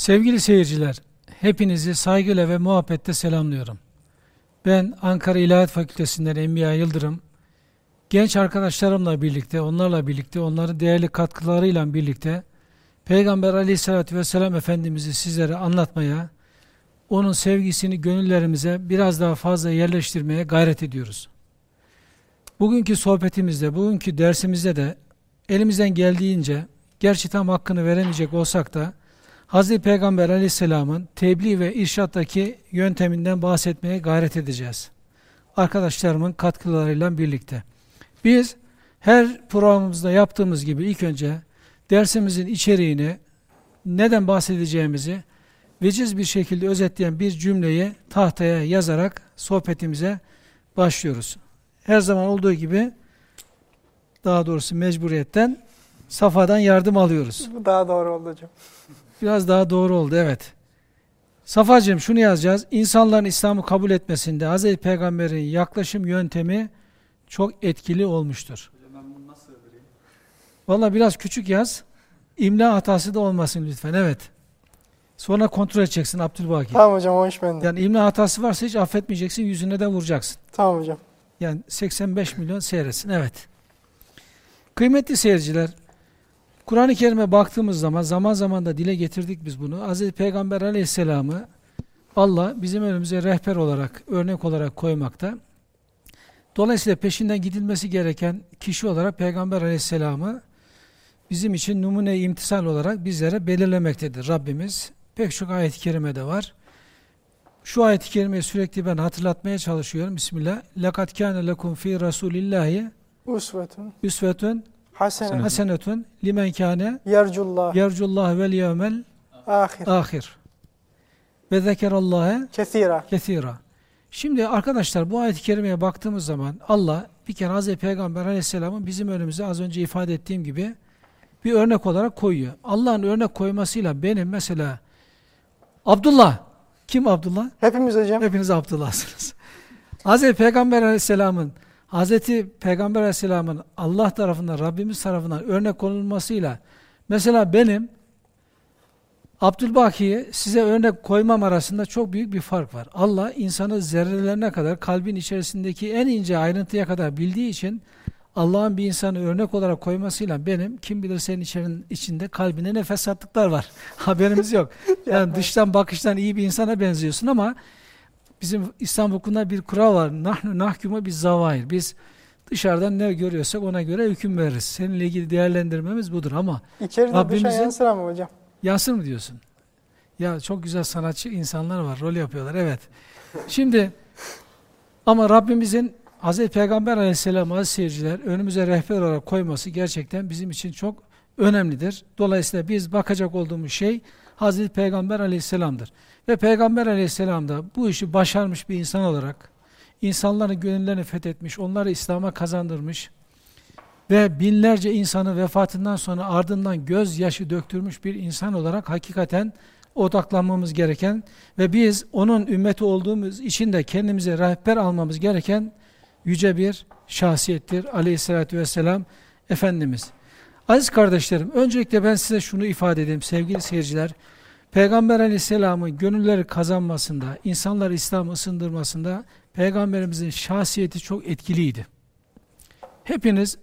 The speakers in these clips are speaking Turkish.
Sevgili seyirciler, hepinizi saygıyla ve muhabbetle selamlıyorum. Ben Ankara İlahiyat Fakültesinden Enbiya Yıldırım. Genç arkadaşlarımla birlikte, onlarla birlikte, onların değerli katkılarıyla birlikte Peygamber Aleyhisselatü Vesselam Efendimiz'i sizlere anlatmaya, onun sevgisini gönüllerimize biraz daha fazla yerleştirmeye gayret ediyoruz. Bugünkü sohbetimizde, bugünkü dersimizde de elimizden geldiğince, gerçi tam hakkını veremeyecek olsak da, Hazreti Peygamber aleyhisselamın tebliğ ve irşattaki yönteminden bahsetmeye gayret edeceğiz. Arkadaşlarımın katkılarıyla birlikte. Biz her programımızda yaptığımız gibi ilk önce dersimizin içeriğini, neden bahsedeceğimizi veciz bir şekilde özetleyen bir cümleyi tahtaya yazarak sohbetimize başlıyoruz. Her zaman olduğu gibi daha doğrusu mecburiyetten Safa'dan yardım alıyoruz. Bu daha doğru oldu hocam. Biraz daha doğru oldu evet. Safacığım şunu yazacağız. İnsanların İslam'ı kabul etmesinde Hz. Peygamber'in yaklaşım yöntemi çok etkili olmuştur. Hocam ben bunu nasıl sığdırayım? Valla biraz küçük yaz. İmla hatası da olmasın lütfen. Evet. Sonra kontrol edeceksin Abdülbaki. Tamam hocam o iş bende. Yani imla hatası varsa hiç affetmeyeceksin. Yüzüne de vuracaksın. Tamam hocam. Yani 85 milyon seyretsin. Evet. Kıymetli seyirciler, Kur'an-ı Kerim'e baktığımız zaman zaman zaman da dile getirdik biz bunu. Hz. Peygamber aleyhisselamı Allah bizim önümüze rehber olarak, örnek olarak koymakta. Dolayısıyla peşinden gidilmesi gereken kişi olarak Peygamber aleyhisselamı bizim için numune imtisal olarak bizlere belirlemektedir Rabbimiz. Pek çok ayet-i kerimede var. Şu ayet-i kerimeyi sürekli ben hatırlatmaya çalışıyorum. Bismillah. لَقَدْ كَانَ لَكُمْ ف۪ي رَسُولِ اللّٰهِ Usvetun. üsvetun Hasene. hasenetun limen kâne Yercullah. yercullah vel yevmel Ahir. ahir ve zekerallâhe Kethira. kethira. Şimdi arkadaşlar bu ayet-i kerimeye baktığımız zaman Allah bir kere Hazreti Peygamber aleyhisselamın bizim önümüze az önce ifade ettiğim gibi bir örnek olarak koyuyor. Allah'ın örnek koymasıyla benim mesela Abdullah, kim Abdullah? Hepimiz hocam. Hepiniz Abdullah'sınız. Hazreti Peygamber Aleyhisselam'ın Hazreti Peygamber Aleyhisselam'ın Allah tarafından, Rabbimiz tarafından örnek konulmasıyla mesela benim Abdülbaki'yi size örnek koymam arasında çok büyük bir fark var. Allah insanı zerrelerine kadar, kalbin içerisindeki en ince ayrıntıya kadar bildiği için Allah'ın bir insanı örnek olarak koymasıyla benim kim bilir senin içerin, içinde kalbinde ne fesatlıklar var. Haberimiz yok. Yani dıştan bakıştan iyi bir insana benziyorsun ama bizim İslam hukukunda bir kural var. Nahnu nahkumu biz zavair. Biz dışarıdan ne görüyorsak ona göre hüküm veririz. Seninle ilgili değerlendirmemiz budur ama İçeride Rabbimizin- dışa yansır ama hocam. yansın mı diyorsun? Ya çok güzel sanatçı insanlar var. Rol yapıyorlar. Evet. Şimdi ama Rabbimizin Hz. Peygamber aleyhisselam aziz seyirciler önümüze rehber olarak koyması gerçekten bizim için çok önemlidir. Dolayısıyla biz bakacak olduğumuz şey Hz. Peygamber aleyhisselamdır. Ve Peygamber aleyhisselam da bu işi başarmış bir insan olarak insanların gönüllerini fethetmiş, onları İslam'a kazandırmış ve binlerce insanı vefatından sonra ardından gözyaşı döktürmüş bir insan olarak hakikaten odaklanmamız gereken ve biz onun ümmeti olduğumuz için de kendimize rehber almamız gereken yüce bir şahsiyettir aleyhissalatü vesselam Efendimiz. Aziz kardeşlerim, öncelikle ben size şunu ifade edeyim sevgili seyirciler. Peygamber aleyhisselamın gönülleri kazanmasında, insanlar İslam'ı ısındırmasında Peygamberimizin şahsiyeti çok etkiliydi. Hepiniz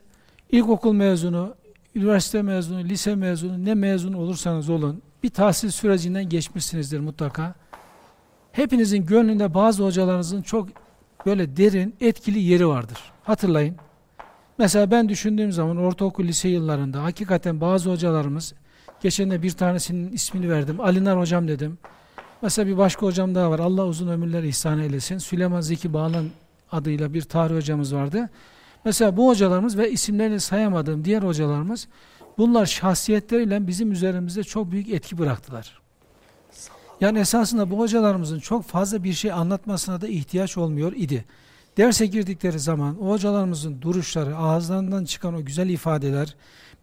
ilkokul mezunu, üniversite mezunu, lise mezunu, ne mezun olursanız olun, bir tahsil sürecinden geçmişsinizdir mutlaka. Hepinizin gönlünde bazı hocalarınızın çok böyle derin, etkili yeri vardır. Hatırlayın. Mesela ben düşündüğüm zaman ortaokul, lise yıllarında hakikaten bazı hocalarımız, geçen de bir tanesinin ismini verdim, Alinar hocam dedim. Mesela bir başka hocam daha var, Allah uzun ömürler ihsan eylesin. Süleyman Zeki Bağlan adıyla bir tarih hocamız vardı. Mesela bu hocalarımız ve isimlerini sayamadığım diğer hocalarımız, bunlar şahsiyetleriyle bizim üzerimizde çok büyük etki bıraktılar. Yani esasında bu hocalarımızın çok fazla bir şey anlatmasına da ihtiyaç olmuyor idi. Derse girdikleri zaman o hocalarımızın duruşları, ağızlarından çıkan o güzel ifadeler,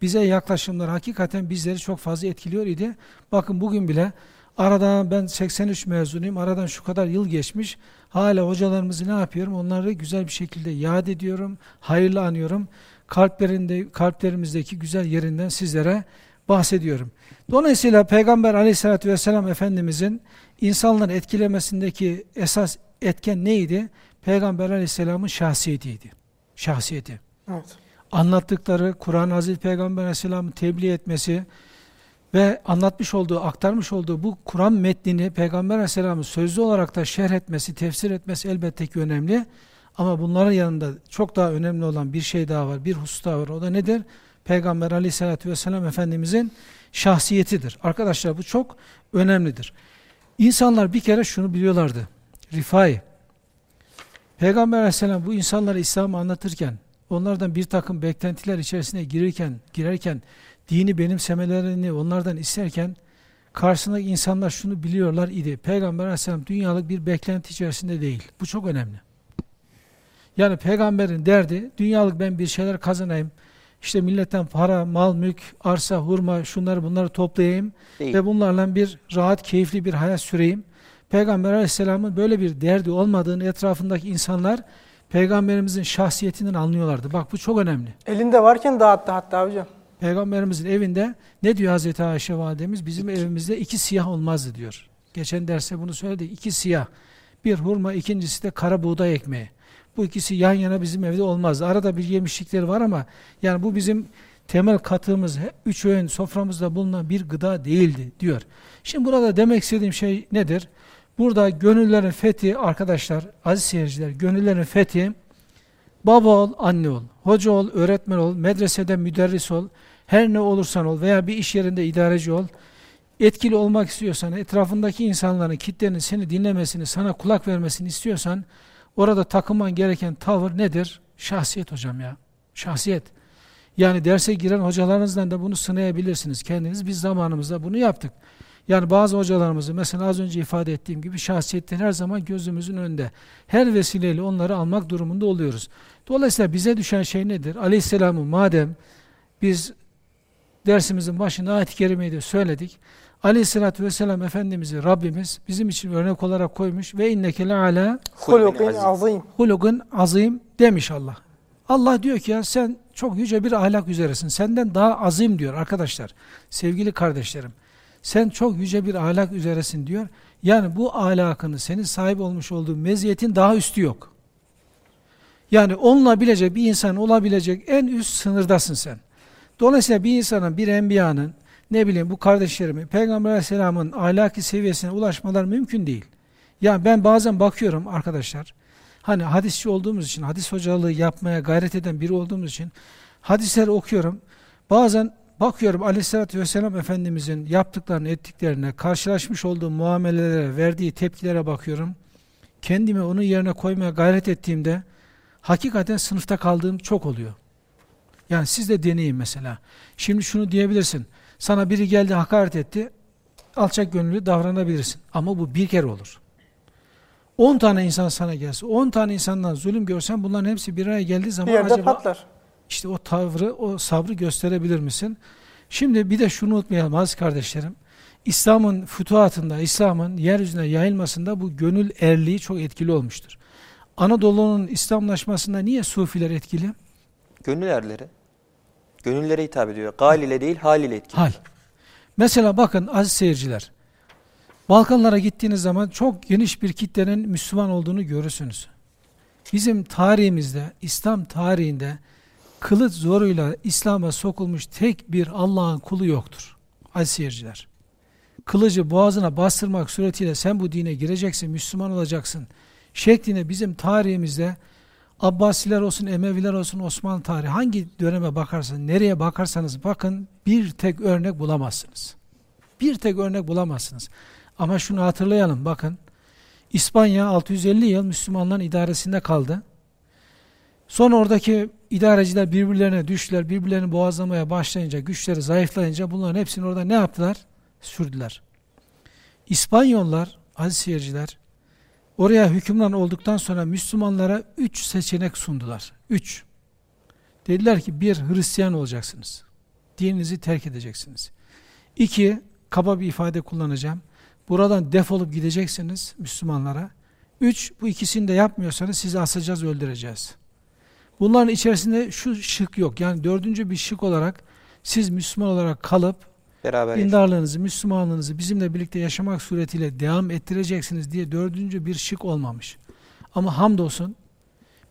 bize yaklaşımlar hakikaten bizleri çok fazla etkiliyor idi. Bakın bugün bile aradan ben 83 mezunuyum, aradan şu kadar yıl geçmiş, hala hocalarımızı ne yapıyorum? Onları güzel bir şekilde yad ediyorum, hayırlı anıyorum. Kalplerinde, kalplerimizdeki güzel yerinden sizlere bahsediyorum. Dolayısıyla Peygamber aleyhissalatü vesselam Efendimizin insanları etkilemesindeki esas etken neydi? Peygamber aleyhisselamın şahsiyetiydi. Şahsiyeti. Evet. Anlattıkları, Kur'an Hazreti Peygamber aleyhisselamın tebliğ etmesi ve anlatmış olduğu, aktarmış olduğu bu Kur'an metnini Peygamber aleyhisselamın sözlü olarak da şerh etmesi, tefsir etmesi elbette ki önemli. Ama bunların yanında çok daha önemli olan bir şey daha var, bir husus daha var. O da nedir? Peygamber aleyhissalatü vesselam Efendimizin şahsiyetidir. Arkadaşlar bu çok önemlidir. İnsanlar bir kere şunu biliyorlardı. Rifai. Peygamber aleyhisselam bu insanlara İslam'ı anlatırken, onlardan bir takım beklentiler içerisine girirken, girerken, dini benimsemelerini onlardan isterken, karşısındaki insanlar şunu biliyorlar idi. Peygamber aleyhisselam dünyalık bir beklenti içerisinde değil. Bu çok önemli. Yani peygamberin derdi, dünyalık ben bir şeyler kazanayım, işte milletten para, mal, mülk, arsa, hurma, şunları bunları toplayayım Değil. ve bunlarla bir rahat, keyifli bir hayat süreyim. Peygamber aleyhisselamın böyle bir derdi olmadığını etrafındaki insanlar Peygamberimizin şahsiyetinden anlıyorlardı. Bak bu çok önemli. Elinde varken dağıttı hatta hocam. Peygamberimizin evinde ne diyor Hazreti Ayşe validemiz? Bizim iki. evimizde iki siyah olmazdı diyor. Geçen derste bunu söyledik. İki siyah. Bir hurma, ikincisi de kara buğday ekmeği. Bu ikisi yan yana bizim evde olmaz. Arada bir yemişlikleri var ama yani bu bizim temel katığımız, üç öğün soframızda bulunan bir gıda değildi diyor. Şimdi burada demek istediğim şey nedir? Burada gönüllerin fethi arkadaşlar, aziz seyirciler, gönüllerin fethi baba ol, anne ol, hoca ol, öğretmen ol, medresede müderris ol, her ne olursan ol veya bir iş yerinde idareci ol. Etkili olmak istiyorsan, etrafındaki insanların, kitlenin seni dinlemesini, sana kulak vermesini istiyorsan Orada takılman gereken tavır nedir? Şahsiyet hocam ya. Şahsiyet. Yani derse giren hocalarınızdan da bunu sınayabilirsiniz kendiniz. Biz zamanımızda bunu yaptık. Yani bazı hocalarımızı mesela az önce ifade ettiğim gibi şahsiyetten her zaman gözümüzün önünde. Her vesileyle onları almak durumunda oluyoruz. Dolayısıyla bize düşen şey nedir? Aleyhisselam'ı madem biz dersimizin başında ayet-i kerimeyi de söyledik. Aleyhissalatü vesselam Efendimiz'i Rabbimiz bizim için örnek olarak koymuş ve inneke le ala hulukin azim. Hulukin azim demiş Allah. Allah diyor ki ya sen çok yüce bir ahlak üzeresin. Senden daha azim diyor arkadaşlar. Sevgili kardeşlerim. Sen çok yüce bir ahlak üzeresin diyor. Yani bu ahlakını senin sahip olmuş olduğu meziyetin daha üstü yok. Yani onunla bilecek bir insan olabilecek en üst sınırdasın sen. Dolayısıyla bir insanın, bir enbiyanın, ne bileyim bu kardeşlerimi Peygamber Aleyhisselam'ın ahlaki seviyesine ulaşmalar mümkün değil. Yani ben bazen bakıyorum arkadaşlar, hani hadisçi olduğumuz için, hadis hocalığı yapmaya gayret eden biri olduğumuz için hadisleri okuyorum. Bazen bakıyorum Aleyhisselatü Vesselam Efendimizin yaptıklarını, ettiklerine, karşılaşmış olduğum muamelelere, verdiği tepkilere bakıyorum. Kendimi onun yerine koymaya gayret ettiğimde hakikaten sınıfta kaldığım çok oluyor. Yani siz de deneyin mesela. Şimdi şunu diyebilirsin. Sana biri geldi hakaret etti. Alçak gönüllü davranabilirsin. Ama bu bir kere olur. 10 tane insan sana gelse, 10 tane insandan zulüm görsen bunların hepsi bir araya geldiği zaman bir yerde acaba patlar. İşte o tavrı, o sabrı gösterebilir misin? Şimdi bir de şunu unutmayalım aziz kardeşlerim. İslam'ın fütuhatında, İslam'ın yeryüzüne yayılmasında bu gönül erliği çok etkili olmuştur. Anadolu'nun İslamlaşmasında niye Sufiler etkili? Gönül erleri. Gönüllere hitap ediyor. Gal ile değil, hal ile etkili. Hal. Mesela bakın aziz seyirciler. Balkanlara gittiğiniz zaman çok geniş bir kitlenin Müslüman olduğunu görürsünüz. Bizim tarihimizde, İslam tarihinde kılıç zoruyla İslam'a sokulmuş tek bir Allah'ın kulu yoktur. Aziz seyirciler. Kılıcı boğazına bastırmak suretiyle sen bu dine gireceksin, Müslüman olacaksın şeklinde bizim tarihimizde Abbasiler olsun, Emeviler olsun, Osmanlı tarihi hangi döneme bakarsanız, nereye bakarsanız bakın bir tek örnek bulamazsınız. Bir tek örnek bulamazsınız. Ama şunu hatırlayalım bakın. İspanya 650 yıl Müslümanların idaresinde kaldı. Sonra oradaki idareciler birbirlerine düştüler, birbirlerini boğazlamaya başlayınca, güçleri zayıflayınca bunların hepsini orada ne yaptılar? Sürdüler. İspanyollar, aziz seyirciler, Oraya hükümran olduktan sonra Müslümanlara üç seçenek sundular. Üç. Dediler ki bir Hristiyan olacaksınız. Dininizi terk edeceksiniz. İki, kaba bir ifade kullanacağım. Buradan defolup gideceksiniz Müslümanlara. Üç, bu ikisini de yapmıyorsanız sizi asacağız, öldüreceğiz. Bunların içerisinde şu şık yok. Yani dördüncü bir şık olarak siz Müslüman olarak kalıp Beraber dindarlığınızı, Müslümanlığınızı bizimle birlikte yaşamak suretiyle devam ettireceksiniz diye dördüncü bir şık olmamış. Ama hamdolsun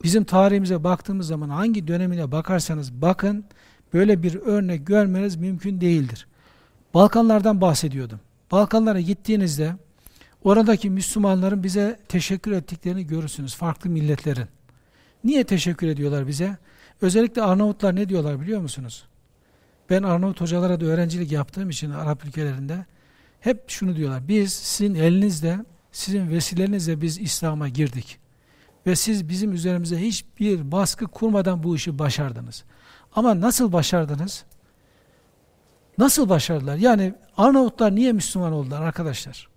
bizim tarihimize baktığımız zaman hangi dönemine bakarsanız bakın böyle bir örnek görmeniz mümkün değildir. Balkanlardan bahsediyordum. Balkanlara gittiğinizde oradaki Müslümanların bize teşekkür ettiklerini görürsünüz. Farklı milletlerin. Niye teşekkür ediyorlar bize? Özellikle Arnavutlar ne diyorlar biliyor musunuz? Ben Arnavut hocalara da öğrencilik yaptığım için Arap ülkelerinde hep şunu diyorlar. Biz sizin elinizle, sizin vesilenizle biz İslam'a girdik. Ve siz bizim üzerimize hiçbir baskı kurmadan bu işi başardınız. Ama nasıl başardınız? Nasıl başardılar? Yani Arnavutlar niye Müslüman oldular arkadaşlar?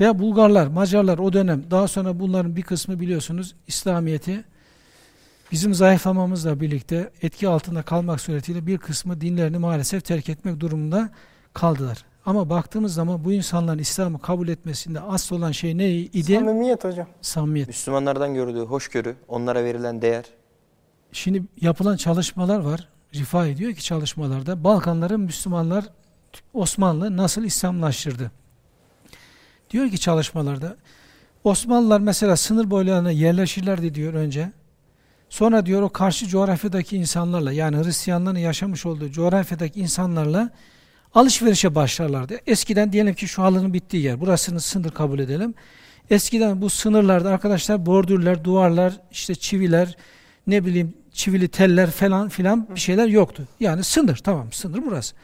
Veya Bulgarlar, Macarlar o dönem, daha sonra bunların bir kısmı biliyorsunuz İslamiyet'i bizim zayıflamamızla birlikte etki altında kalmak suretiyle bir kısmı dinlerini maalesef terk etmek durumunda kaldılar. Ama baktığımız zaman bu insanların İslam'ı kabul etmesinde asıl olan şey neydi? Samimiyet hocam. Samimiyet. Müslümanlardan gördüğü hoşgörü, onlara verilen değer. Şimdi yapılan çalışmalar var. Rifai diyor ki çalışmalarda Balkanların Müslümanlar Osmanlı nasıl İslamlaştırdı? Diyor ki çalışmalarda Osmanlılar mesela sınır boylarına yerleşirlerdi diyor önce. Sonra diyor o karşı coğrafyadaki insanlarla yani Hristiyanların yaşamış olduğu coğrafyadaki insanlarla alışverişe başlarlardı. Eskiden diyelim ki şu halının bittiği yer. Burasını sınır kabul edelim. Eskiden bu sınırlarda arkadaşlar bordürler, duvarlar, işte çiviler, ne bileyim çivili teller falan filan bir şeyler yoktu. Yani sınır tamam sınır burası.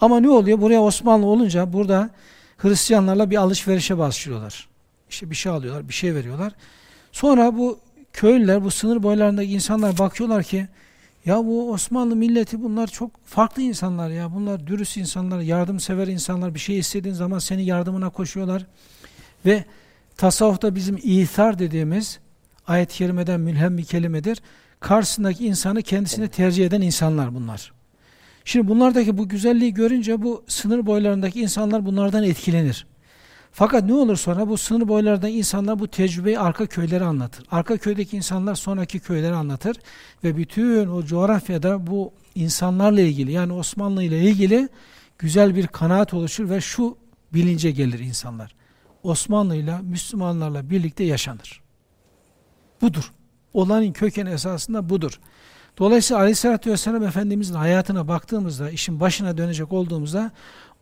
Ama ne oluyor? Buraya Osmanlı olunca burada Hristiyanlarla bir alışverişe başlıyorlar. İşte bir şey alıyorlar, bir şey veriyorlar. Sonra bu köylüler, bu sınır boylarındaki insanlar bakıyorlar ki ya bu Osmanlı milleti bunlar çok farklı insanlar ya. Bunlar dürüst insanlar, yardımsever insanlar. Bir şey istediğin zaman senin yardımına koşuyorlar. Ve tasavvufta bizim İthar dediğimiz ayet-i kerimeden mülhem bir kelimedir. Karşısındaki insanı kendisine tercih eden insanlar bunlar. Şimdi bunlardaki bu güzelliği görünce bu sınır boylarındaki insanlar bunlardan etkilenir. Fakat ne olur sonra bu sınır boylarında insanlar bu tecrübeyi arka köylere anlatır. Arka köydeki insanlar sonraki köyleri anlatır ve bütün o coğrafyada bu insanlarla ilgili yani Osmanlı ile ilgili güzel bir kanaat oluşur ve şu bilince gelir insanlar. Osmanlı ile Müslümanlarla birlikte yaşanır. Budur. Olanın köken esasında budur. Dolayısıyla Aleyhisselatü Vesselam Efendimizin hayatına baktığımızda, işin başına dönecek olduğumuzda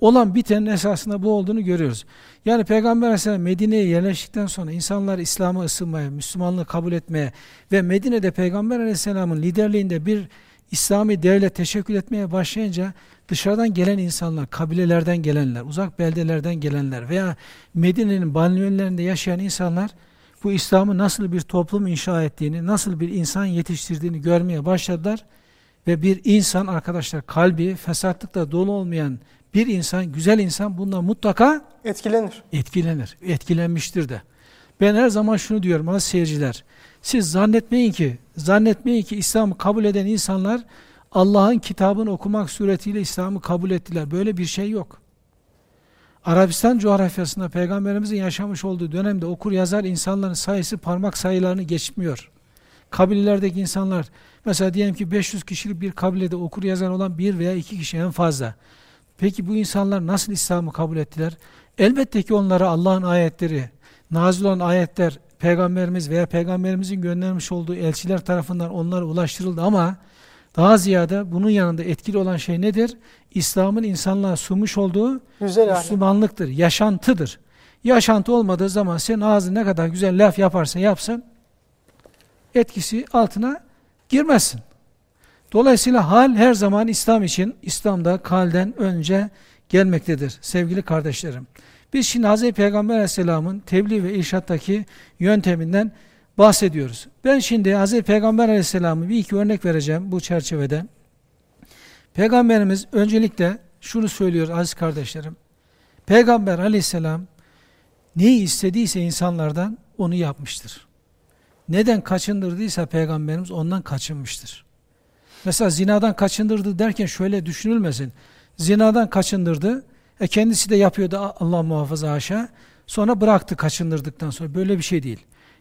olan bitenin esasında bu olduğunu görüyoruz. Yani Peygamber Aleyhisselam Medine'ye yerleştikten sonra insanlar İslam'a ısınmaya, Müslümanlığı kabul etmeye ve Medine'de Peygamber Aleyhisselam'ın liderliğinde bir İslami devlet teşekkül etmeye başlayınca dışarıdan gelen insanlar, kabilelerden gelenler, uzak beldelerden gelenler veya Medine'nin banliyölerinde yaşayan insanlar bu İslam'ı nasıl bir toplum inşa ettiğini, nasıl bir insan yetiştirdiğini görmeye başladılar. Ve bir insan arkadaşlar kalbi fesatlıkla dolu olmayan bir insan, güzel insan bundan mutlaka etkilenir. Etkilenir. Etkilenmiştir de. Ben her zaman şunu diyorum az seyirciler. Siz zannetmeyin ki, zannetmeyin ki İslam'ı kabul eden insanlar Allah'ın kitabını okumak suretiyle İslam'ı kabul ettiler. Böyle bir şey yok. Arabistan coğrafyasında Peygamberimizin yaşamış olduğu dönemde okur yazar insanların sayısı parmak sayılarını geçmiyor. Kabilelerdeki insanlar, mesela diyelim ki 500 kişilik bir kabilede okur yazar olan bir veya iki kişi en fazla. Peki bu insanlar nasıl İslam'ı kabul ettiler? Elbette ki onlara Allah'ın ayetleri, nazil olan ayetler, Peygamberimiz veya Peygamberimizin göndermiş olduğu elçiler tarafından onlara ulaştırıldı ama daha ziyade bunun yanında etkili olan şey nedir? İslam'ın insanlığa sunmuş olduğu güzel Müslümanlıktır, hali. yaşantıdır. Yaşantı olmadığı zaman sen ağzın ne kadar güzel laf yaparsa yapsın, etkisi altına girmezsin. Dolayısıyla hal her zaman İslam için, İslam'da kalden önce gelmektedir sevgili kardeşlerim. Biz şimdi Hz. Peygamber Aleyhisselam'ın tebliğ ve irşattaki yönteminden bahsediyoruz. Ben şimdi Hz. Peygamber Aleyhisselam'ı bir iki örnek vereceğim bu çerçevede. Peygamberimiz öncelikle şunu söylüyor aziz kardeşlerim. Peygamber Aleyhisselam neyi istediyse insanlardan onu yapmıştır. Neden kaçındırdıysa Peygamberimiz ondan kaçınmıştır. Mesela zinadan kaçındırdı derken şöyle düşünülmesin. Zinadan kaçındırdı, e kendisi de yapıyordu Allah muhafaza haşa. Sonra bıraktı kaçındırdıktan sonra. Böyle bir şey değil.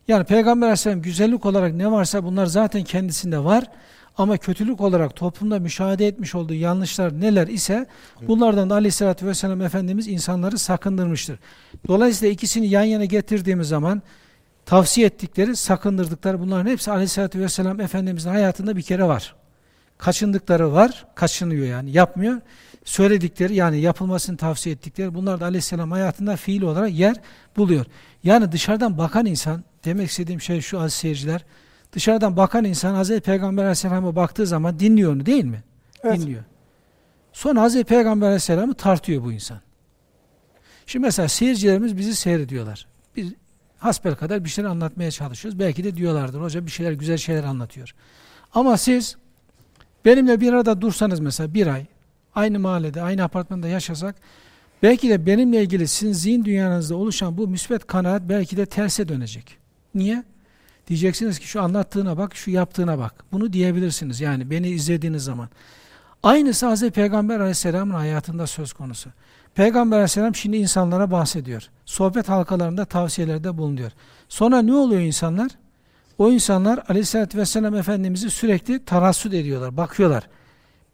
Yani Peygamber Aleyhisselam güzellik olarak ne varsa bunlar zaten kendisinde var. Ama kötülük olarak toplumda müşahede etmiş olduğu yanlışlar neler ise bunlardan da aleyhissalatü vesselam Efendimiz insanları sakındırmıştır. Dolayısıyla ikisini yan yana getirdiğimiz zaman tavsiye ettikleri, sakındırdıkları bunların hepsi aleyhissalatü vesselam Efendimizin hayatında bir kere var. Kaçındıkları var, kaçınıyor yani yapmıyor. Söyledikleri yani yapılmasını tavsiye ettikleri bunlar da aleyhisselam hayatında fiil olarak yer buluyor. Yani dışarıdan bakan insan, demek istediğim şey şu aziz seyirciler, dışarıdan bakan insan Hazreti Peygamber Aleyhisselam'a baktığı zaman dinliyor onu değil mi? Evet. Dinliyor. Sonra Hazreti Peygamber Aleyhisselam'ı tartıyor bu insan. Şimdi mesela seyircilerimiz bizi seyrediyorlar. Biz hasbel kadar bir şeyler anlatmaya çalışıyoruz. Belki de diyorlardır hoca bir şeyler güzel şeyler anlatıyor. Ama siz benimle bir arada dursanız mesela bir ay aynı mahallede aynı apartmanda yaşasak belki de benimle ilgili sizin zihin dünyanızda oluşan bu müsbet kanaat belki de terse dönecek. Niye? Diyeceksiniz ki şu anlattığına bak, şu yaptığına bak. Bunu diyebilirsiniz yani beni izlediğiniz zaman. Aynısı Hz. Peygamber Aleyhisselam'ın hayatında söz konusu. Peygamber Aleyhisselam şimdi insanlara bahsediyor. Sohbet halkalarında tavsiyelerde bulunuyor. Sonra ne oluyor insanlar? O insanlar Aleyhisselatü Vesselam Efendimiz'i sürekli tarassut ediyorlar, bakıyorlar.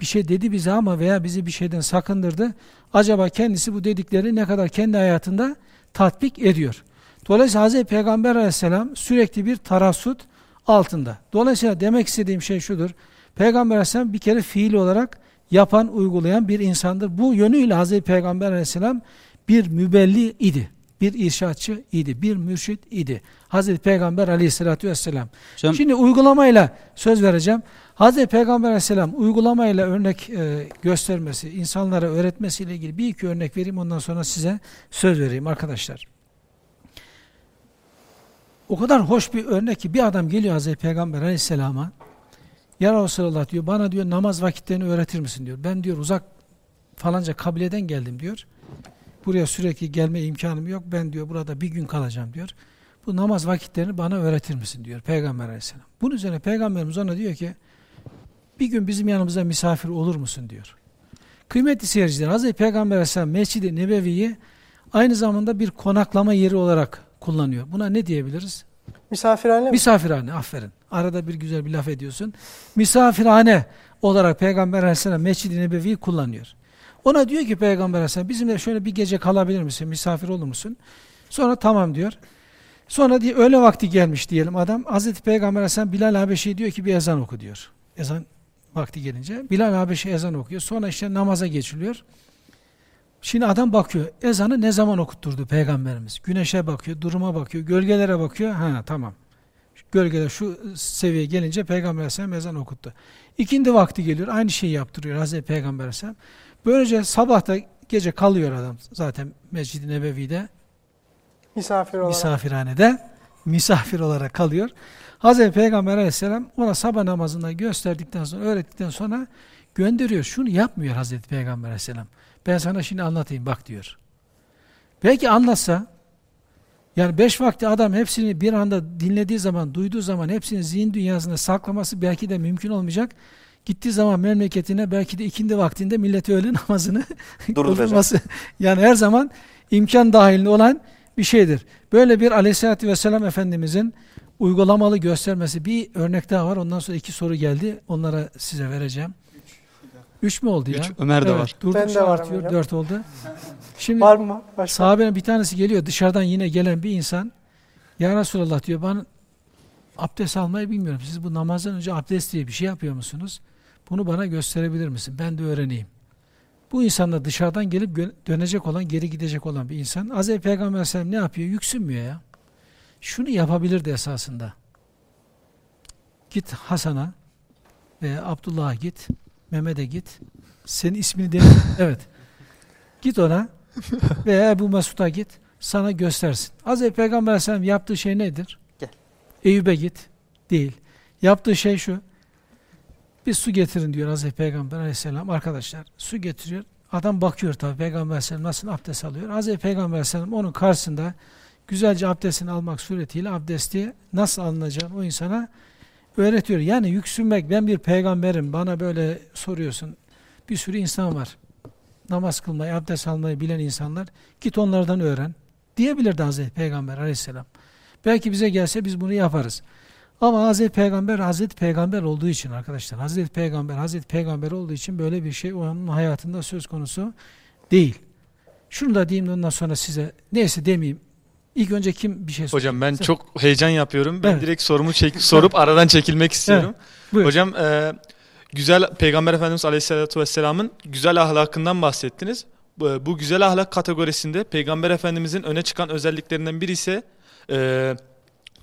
Bir şey dedi bize ama veya bizi bir şeyden sakındırdı. Acaba kendisi bu dedikleri ne kadar kendi hayatında tatbik ediyor. Dolayısıyla Hz. Peygamber Aleyhisselam sürekli bir tarassut altında. Dolayısıyla demek istediğim şey şudur. Peygamber Aleyhisselam bir kere fiil olarak yapan, uygulayan bir insandır. Bu yönüyle Hz. Peygamber Aleyhisselam bir mübelli idi. Bir irşatçı idi, bir mürşit idi. Hz. Peygamber Aleyhisselatü Vesselam. Hocam, Şimdi uygulamayla söz vereceğim. Hz. Peygamber Aleyhisselam uygulamayla örnek e, göstermesi, insanlara öğretmesiyle ilgili bir iki örnek vereyim ondan sonra size söz vereyim arkadaşlar. O kadar hoş bir örnek ki bir adam geliyor Hz. Peygamber Aleyhisselam'a Ya Resulallah diyor bana diyor namaz vakitlerini öğretir misin diyor. Ben diyor uzak falanca kabileden geldim diyor. Buraya sürekli gelme imkanım yok. Ben diyor burada bir gün kalacağım diyor. Bu namaz vakitlerini bana öğretir misin diyor Peygamber Aleyhisselam. Bunun üzerine Peygamberimiz ona diyor ki bir gün bizim yanımıza misafir olur musun diyor. Kıymetli seyirciler Hazreti Peygamber Aleyhisselam Mescid-i Nebevi'yi aynı zamanda bir konaklama yeri olarak kullanıyor. Buna ne diyebiliriz? Misafirhane mi? Misafirhane, aferin. Arada bir güzel bir laf ediyorsun. Misafirhane olarak Peygamber Aleyhisselam Mescid-i Nebevi'yi kullanıyor. Ona diyor ki Peygamber Aleyhisselam bizimle şöyle bir gece kalabilir misin? Misafir olur musun? Sonra tamam diyor. Sonra diye öğle vakti gelmiş diyelim adam. Hazreti Peygamber Aleyhisselam Bilal Habeşi diyor ki bir ezan oku diyor. Ezan vakti gelince Bilal Habeşi ezan okuyor. Sonra işte namaza geçiliyor. Şimdi adam bakıyor. Ezanı ne zaman okutturdu Peygamberimiz? Güneşe bakıyor, duruma bakıyor, gölgelere bakıyor. Ha tamam. Gölgeler şu seviyeye gelince Peygamber Aleyhisselam ezan okuttu. İkindi vakti geliyor. Aynı şeyi yaptırıyor Hazreti Peygamber Aleyhisselam. Böylece sabahta gece kalıyor adam zaten Mescid-i Nebevi'de Misafir olarak. misafirhanede misafir olarak kalıyor. Hazreti Peygamber Aleyhisselam ona sabah namazında gösterdikten sonra öğrettikten sonra gönderiyor. Şunu yapmıyor Hazreti Peygamber Aleyhisselam. Ben sana şimdi anlatayım bak diyor. Belki anlatsa yani beş vakti adam hepsini bir anda dinlediği zaman, duyduğu zaman hepsini zihin dünyasında saklaması belki de mümkün olmayacak. Gittiği zaman memleketine belki de ikindi vaktinde milleti öğle namazını kıldırması. Yani her zaman imkan dahilinde olan bir şeydir. Böyle bir aleyhissalatü vesselam Efendimizin uygulamalı göstermesi bir örnek daha var. Ondan sonra iki soru geldi. Onlara size vereceğim. Üç mü oldu ya? Üç, Ömer de evet, var. Ben de varım artıyor. Dört oldu. Şimdi Var mı? Başka? sahabenin bir tanesi geliyor. Dışarıdan yine gelen bir insan. Ya Resulallah diyor ben abdest almayı bilmiyorum. Siz bu namazdan önce abdest diye bir şey yapıyor musunuz? Bunu bana gösterebilir misin? Ben de öğreneyim. Bu insan da dışarıdan gelip dönecek olan, geri gidecek olan bir insan. Hazreti Peygamber Aleyhisselam ne yapıyor? Yüksünmüyor ya. Şunu yapabilirdi esasında. Git Hasan'a veya Abdullah'a git, Mehmet'e git. Senin ismini de evet. Git ona veya Ebu Mesud'a git. Sana göstersin. Hazreti Peygamber Aleyhisselam yaptığı şey nedir? Eyüp'e git. Değil. Yaptığı şey şu. Bir su getirin diyor Hazreti Peygamber Aleyhisselam. Arkadaşlar su getiriyor. Adam bakıyor tabi Peygamber Aleyhisselam nasıl abdest alıyor. Hazreti Peygamber Aleyhisselam onun karşısında güzelce abdestini almak suretiyle abdesti nasıl alınacağını o insana öğretiyor. Yani yüksünmek ben bir peygamberim bana böyle soruyorsun. Bir sürü insan var. Namaz kılmayı, abdest almayı bilen insanlar. Git onlardan öğren. Diyebilirdi Hazreti Peygamber aleyhisselam. Belki bize gelse biz bunu yaparız. Ama Hazreti Peygamber Hazreti Peygamber olduğu için arkadaşlar Hazreti Peygamber Hazreti Peygamber olduğu için böyle bir şey onun hayatında söz konusu değil. Şunu da diyeyim de ondan sonra size neyse demeyeyim. İlk önce kim bir şey söyleyecek? Hocam ben Sen- çok heyecan yapıyorum. Ben Evet. direkt sorumu çek, sorup aradan çekilmek istiyorum. Buyur. Hocam e, güzel Peygamber Efendimiz Aleyhisselatü Vesselam'ın güzel ahlakından bahsettiniz. Bu, bu güzel ahlak kategorisinde Peygamber Efendimizin öne çıkan özelliklerinden biri ise e,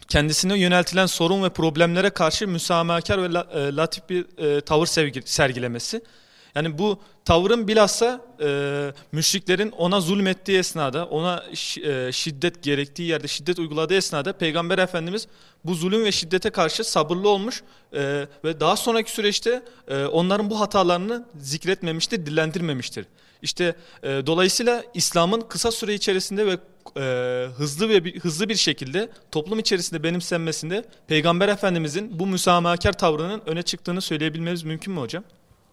kendisine yöneltilen sorun ve problemlere karşı müsamahakar ve la- e, latif bir e, tavır sevgi- sergilemesi. Yani bu tavrın bilhassa e, müşriklerin ona zulmettiği esnada, ona e, şiddet gerektiği yerde şiddet uyguladığı esnada Peygamber Efendimiz bu zulüm ve şiddete karşı sabırlı olmuş e, ve daha sonraki süreçte e, onların bu hatalarını zikretmemiştir, dillendirmemiştir. İşte e, dolayısıyla İslam'ın kısa süre içerisinde ve e, hızlı ve bir, hızlı bir şekilde toplum içerisinde benimsenmesinde Peygamber Efendimizin bu müsamahakar tavrının öne çıktığını söyleyebilmemiz mümkün mü hocam?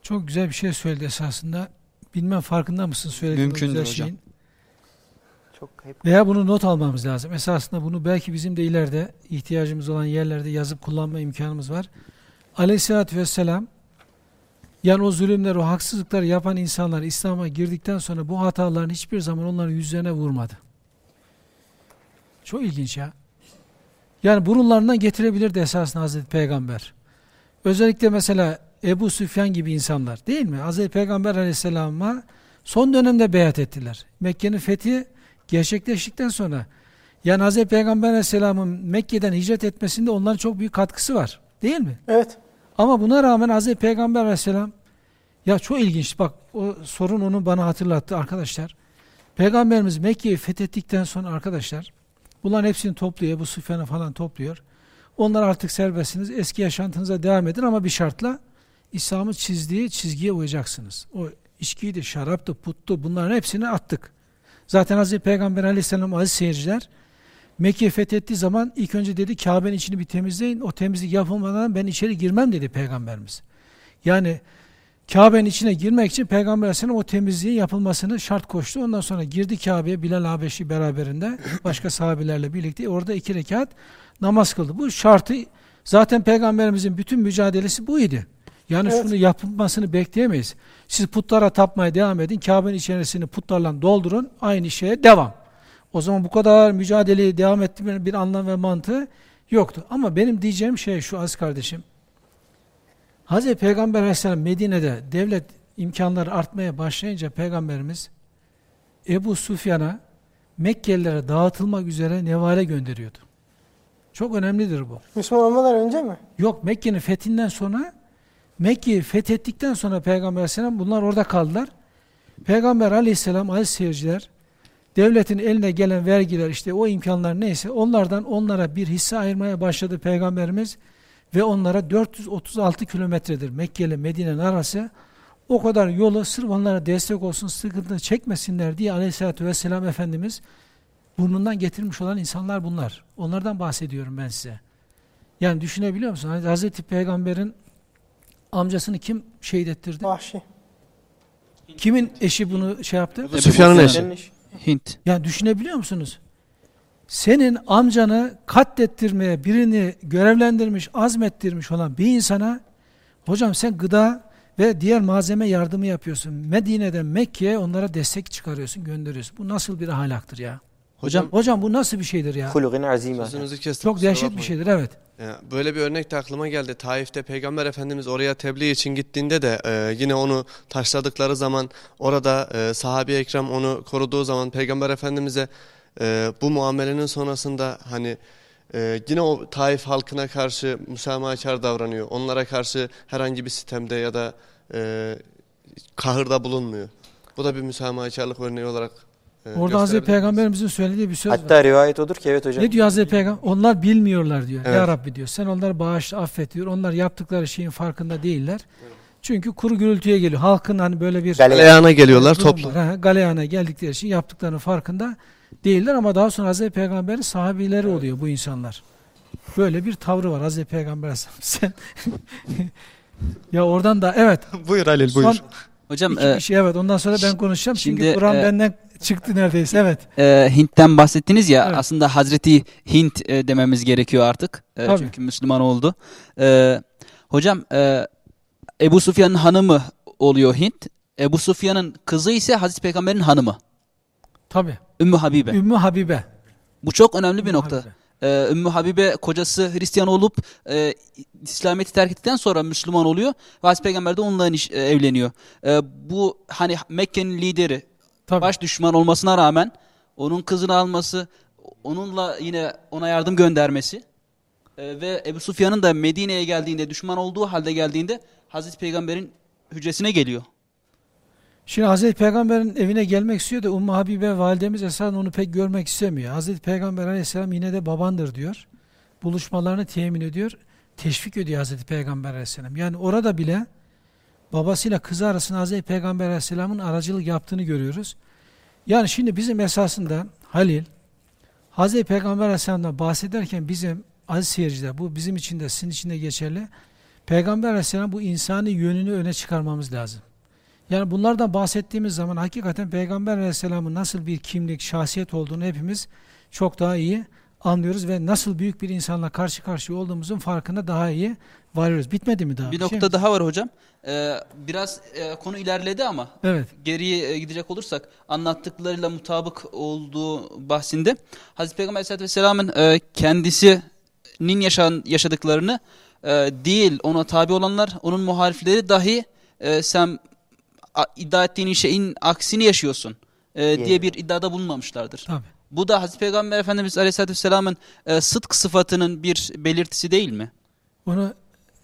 Çok güzel bir şey söyledi esasında. Bilmem farkında mısın söylediğin Mümkündür güzel hocam. şeyin? Çok hep Veya bunu not almamız lazım. Esasında bunu belki bizim de ileride ihtiyacımız olan yerlerde yazıp kullanma imkanımız var. Aleyhissalatü vesselam yani o zulümler, o haksızlıkları yapan insanlar İslam'a girdikten sonra bu hataların hiçbir zaman onların yüzlerine vurmadı. Çok ilginç ya. Yani burunlarından getirebilirdi esasında Hazreti Peygamber. Özellikle mesela Ebu Süfyan gibi insanlar değil mi? Hazreti Peygamber Aleyhisselam'a son dönemde beyat ettiler. Mekke'nin fethi gerçekleştikten sonra yani Hazreti Peygamber Aleyhisselam'ın Mekke'den hicret etmesinde onların çok büyük katkısı var. Değil mi? Evet. Ama buna rağmen Hazreti Peygamber Aleyhisselam ya çok ilginç bak o sorun onu bana hatırlattı arkadaşlar. Peygamberimiz Mekke'yi fethettikten sonra arkadaşlar bunların hepsini topluyor. Bu Süfyan'ı falan topluyor. Onlar artık serbestsiniz. Eski yaşantınıza devam edin ama bir şartla İslam'ın çizdiği çizgiye uyacaksınız. O içkiydi, şaraptı, puttu bunların hepsini attık. Zaten Hazreti Peygamber Aleyhisselam aziz seyirciler Mekke'yi fethettiği zaman ilk önce dedi Kabe'nin içini bir temizleyin. O temizlik yapılmadan ben içeri girmem dedi Peygamberimiz. Yani Kabe'nin içine girmek için Peygamber Aleyhisselam o temizliğin yapılmasını şart koştu. Ondan sonra girdi Kabe'ye Bilal Habeşi beraberinde başka sahabilerle birlikte orada iki rekat namaz kıldı. Bu şartı zaten Peygamberimizin bütün mücadelesi buydu. Yani Evet. şunu yapılmasını bekleyemeyiz. Siz putlara tapmaya devam edin. Kabe'nin içerisini putlarla doldurun. Aynı şeye devam. O zaman bu kadar mücadeleyi devam ettirmenin bir anlam ve mantığı yoktu. Ama benim diyeceğim şey şu az kardeşim. Hazreti Peygamber Aleyhisselam Medine'de devlet imkanları artmaya başlayınca Peygamberimiz Ebu Sufyan'a Mekkelilere dağıtılmak üzere nevale gönderiyordu. Çok önemlidir bu. Müslüman olmadan önce mi? Yok Mekke'nin fethinden sonra Mekke'yi fethettikten sonra Peygamber Aleyhisselam bunlar orada kaldılar. Peygamber Aleyhisselam aziz seyirciler devletin eline gelen vergiler işte o imkanlar neyse onlardan onlara bir hisse ayırmaya başladı Peygamberimiz ve onlara 436 kilometredir Mekke ile Medine'nin arası o kadar yolu sırf onlara destek olsun sıkıntı çekmesinler diye Aleyhisselatü Vesselam Efendimiz burnundan getirmiş olan insanlar bunlar. Onlardan bahsediyorum ben size. Yani düşünebiliyor musun? Hani Hazreti Peygamber'in amcasını kim şehit ettirdi? Vahşi. Kimin eşi bunu şey yaptı? Süfyan'ın Süfyan. eşi. Hint. Yani düşünebiliyor musunuz? Senin amcanı katlettirmeye birini görevlendirmiş, azmettirmiş olan bir insana hocam sen gıda ve diğer malzeme yardımı yapıyorsun. Medine'den Mekke'ye onlara destek çıkarıyorsun, gönderiyorsun. Bu nasıl bir ahlaktır ya? Hocam Hocam bu nasıl bir şeydir ya? Hulugin azime. Sözünüzü kestim. Çok dehşet bir şeydir evet. Ya, Böyle bir örnek de aklıma geldi. Taif'te Peygamber Efendimiz oraya tebliğ için gittiğinde de e, yine onu taşladıkları zaman orada e, sahabe-i ekrem onu koruduğu zaman Peygamber Efendimiz'e e, bu muamelenin sonrasında hani e, yine o Taif halkına karşı müsamahakar davranıyor. Onlara karşı herhangi bir sitemde ya da e, kahırda bulunmuyor. Bu da bir müsamahakarlık örneği olarak e, Orada Hazreti. Peygamberimizin söylediği bir söz var. Hatta rivayet odur ki evet hocam. Ne diyor Hazreti Peygamber? Onlar bilmiyorlar diyor. Evet. Ya Rabbi diyor. Sen onları bağışla, affet diyor. Onlar yaptıkları şeyin farkında değiller. Çünkü kuru gürültüye geliyor. Halkın hani böyle bir Gale- Galeyana geliyorlar toplu. galeyana geldikleri için yaptıklarının farkında değiller ama daha sonra Hazreti Peygamber'in sahabileri oluyor bu insanlar. Böyle bir tavrı var Hazreti Peygamber. Sen ya oradan da evet buyur Halil buyur. son hocam iki e, bir şey evet ondan sonra ben konuşacağım. Çünkü şimdi, Kur'an e, benden Çıktı neredeyse evet. e, Hint'ten bahsettiniz ya Evet. aslında Hazreti Hint e, dememiz gerekiyor artık. E, Tabii. çünkü Müslüman oldu. E, hocam e, Ebu Sufyan'ın hanımı oluyor Hint. Ebu Sufyan'ın kızı ise Hazreti Peygamber'in hanımı. Tabii. Ümmü Habibe. Ümmü Habibe. Bu çok önemli bir Ümmü nokta. Habibe. Ee, Ümmü Habibe kocası Hristiyan olup e, İslamiyet'i terk ettikten sonra Müslüman oluyor ve Hazreti Peygamber de onunla iş- e, evleniyor. E, bu hani Mekke'nin lideri Tabii. baş düşman olmasına rağmen onun kızını alması, onunla yine ona yardım göndermesi e, ve Ebu Sufyan'ın da Medine'ye geldiğinde düşman olduğu halde geldiğinde Hazreti Peygamber'in hücresine geliyor. Şimdi Hazreti Peygamber'in evine gelmek istiyor da Ümmü Habibe validemiz esasen onu pek görmek istemiyor. Hazreti Peygamber aleyhisselam yine de babandır diyor. Buluşmalarını temin ediyor. Teşvik ediyor Hazreti Peygamber aleyhisselam. Yani orada bile babasıyla kızı arasında Hazreti Peygamber aleyhisselamın aracılık yaptığını görüyoruz. Yani şimdi bizim esasında Halil, Hazreti Peygamber aleyhisselamdan bahsederken bizim aziz seyirciler, bu bizim için de sizin için de geçerli. Peygamber aleyhisselam bu insani yönünü öne çıkarmamız lazım. Yani bunlardan bahsettiğimiz zaman hakikaten Peygamber Aleyhisselam'ın nasıl bir kimlik, şahsiyet olduğunu hepimiz çok daha iyi anlıyoruz ve nasıl büyük bir insanla karşı karşıya olduğumuzun farkına daha iyi varıyoruz. Bitmedi mi daha? Bir şey nokta mi? daha var hocam. Ee, biraz e, konu ilerledi ama Evet. geriye e, gidecek olursak anlattıklarıyla mutabık olduğu bahsinde Hazreti Peygamber Aleyhisselatü Vesselam'ın e, kendisinin yaşan, yaşadıklarını e, değil ona tabi olanlar onun muhalifleri dahi e, sen a, iddia ettiğin şeyin aksini yaşıyorsun e, diye bir iddiada bulunmamışlardır. Tabii. Bu da Hazreti Peygamber Efendimiz Aleyhisselatü Vesselam'ın e, sıdk sıfatının bir belirtisi değil mi? Onu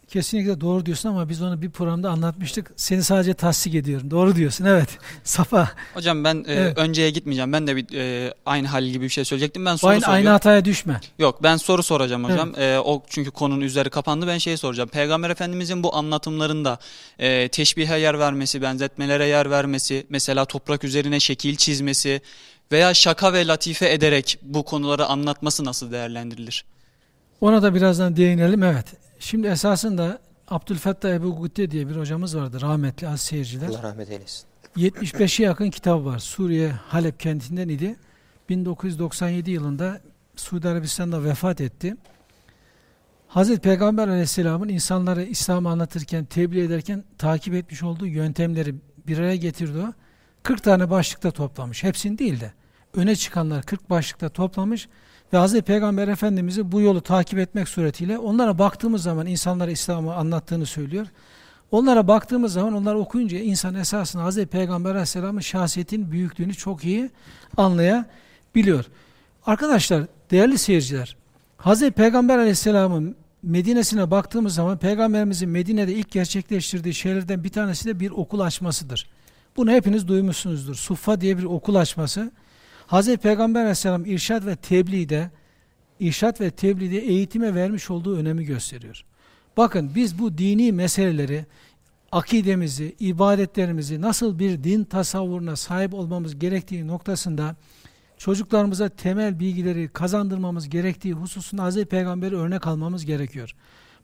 kesinlikle doğru diyorsun ama biz onu bir programda anlatmıştık. Seni sadece tasdik ediyorum. Doğru diyorsun. Evet. Safa. Hocam ben e, Evet. önceye gitmeyeceğim. Ben de bir e, aynı hal gibi bir şey söyleyecektim. Ben soru Aynı, soruyorum. aynı hataya düşme. Yok ben soru soracağım hocam. E, o çünkü konunun üzeri kapandı. Ben şeyi soracağım. Peygamber Efendimizin bu anlatımlarında e, teşbihe yer vermesi, benzetmelere yer vermesi, mesela toprak üzerine şekil çizmesi veya şaka ve latife ederek bu konuları anlatması nasıl değerlendirilir? Ona da birazdan değinelim. Evet. Şimdi esasında Abdülfettah Ebu Gütte diye bir hocamız vardı. Rahmetli az seyirciler. Allah rahmet eylesin. 75'e yakın kitap var. Suriye Halep kentinden idi. 1997 yılında Suudi Arabistan'da vefat etti. Hazreti Peygamber Aleyhisselam'ın insanları İslam'ı anlatırken, tebliğ ederken takip etmiş olduğu yöntemleri bir araya getirdi o. 40 tane başlıkta toplamış. Hepsini değil de öne çıkanlar 40 başlıkta toplamış ve Hazreti Peygamber Efendimiz'i bu yolu takip etmek suretiyle onlara baktığımız zaman insanlara İslam'ı anlattığını söylüyor. Onlara baktığımız zaman onlar okuyunca insan esasında Hazreti Peygamber Aleyhisselam'ın şahsiyetin büyüklüğünü çok iyi anlayabiliyor. Arkadaşlar, değerli seyirciler, Hazreti Peygamber Aleyhisselam'ın Medine'sine baktığımız zaman Peygamberimizin Medine'de ilk gerçekleştirdiği şeylerden bir tanesi de bir okul açmasıdır. Bunu hepiniz duymuşsunuzdur. Suffa diye bir okul açması. Hazreti Peygamber Aleyhisselam irşad ve tebliğde, irşad ve tebliğde eğitime vermiş olduğu önemi gösteriyor. Bakın biz bu dini meseleleri, akidemizi, ibadetlerimizi nasıl bir din tasavvuruna sahip olmamız gerektiği noktasında çocuklarımıza temel bilgileri kazandırmamız gerektiği hususunda Hazreti Peygamber'i örnek almamız gerekiyor.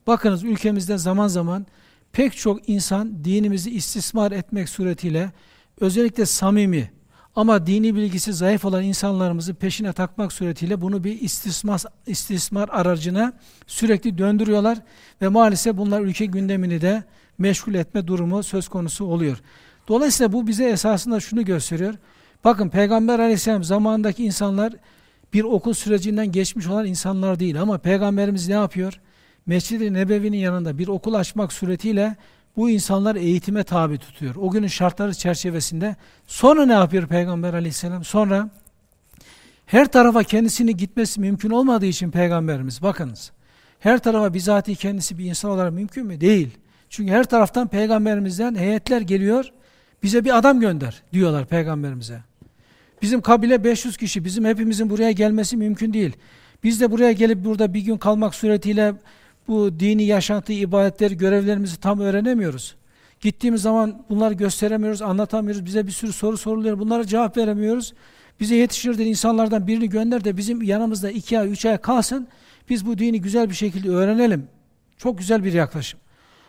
Bakınız ülkemizde zaman zaman pek çok insan dinimizi istismar etmek suretiyle özellikle samimi ama dini bilgisi zayıf olan insanlarımızı peşine takmak suretiyle bunu bir istismar, istismar aracına sürekli döndürüyorlar ve maalesef bunlar ülke gündemini de meşgul etme durumu söz konusu oluyor. Dolayısıyla bu bize esasında şunu gösteriyor. Bakın Peygamber aleyhisselam zamanındaki insanlar bir okul sürecinden geçmiş olan insanlar değil ama Peygamberimiz ne yapıyor? Mescid-i Nebevi'nin yanında bir okul açmak suretiyle bu insanlar eğitime tabi tutuyor. O günün şartları çerçevesinde. Sonra ne yapıyor Peygamber aleyhisselam? Sonra her tarafa kendisini gitmesi mümkün olmadığı için Peygamberimiz bakınız. Her tarafa bizatihi kendisi bir insan olarak mümkün mü? Değil. Çünkü her taraftan Peygamberimizden heyetler geliyor. Bize bir adam gönder diyorlar Peygamberimize. Bizim kabile 500 kişi. Bizim hepimizin buraya gelmesi mümkün değil. Biz de buraya gelip burada bir gün kalmak suretiyle bu dini yaşantıyı, ibadetleri, görevlerimizi tam öğrenemiyoruz. Gittiğimiz zaman bunları gösteremiyoruz, anlatamıyoruz. Bize bir sürü soru soruluyor. Bunlara cevap veremiyoruz. Bize yetişir de insanlardan birini gönder de bizim yanımızda iki ay, üç ay kalsın. Biz bu dini güzel bir şekilde öğrenelim. Çok güzel bir yaklaşım.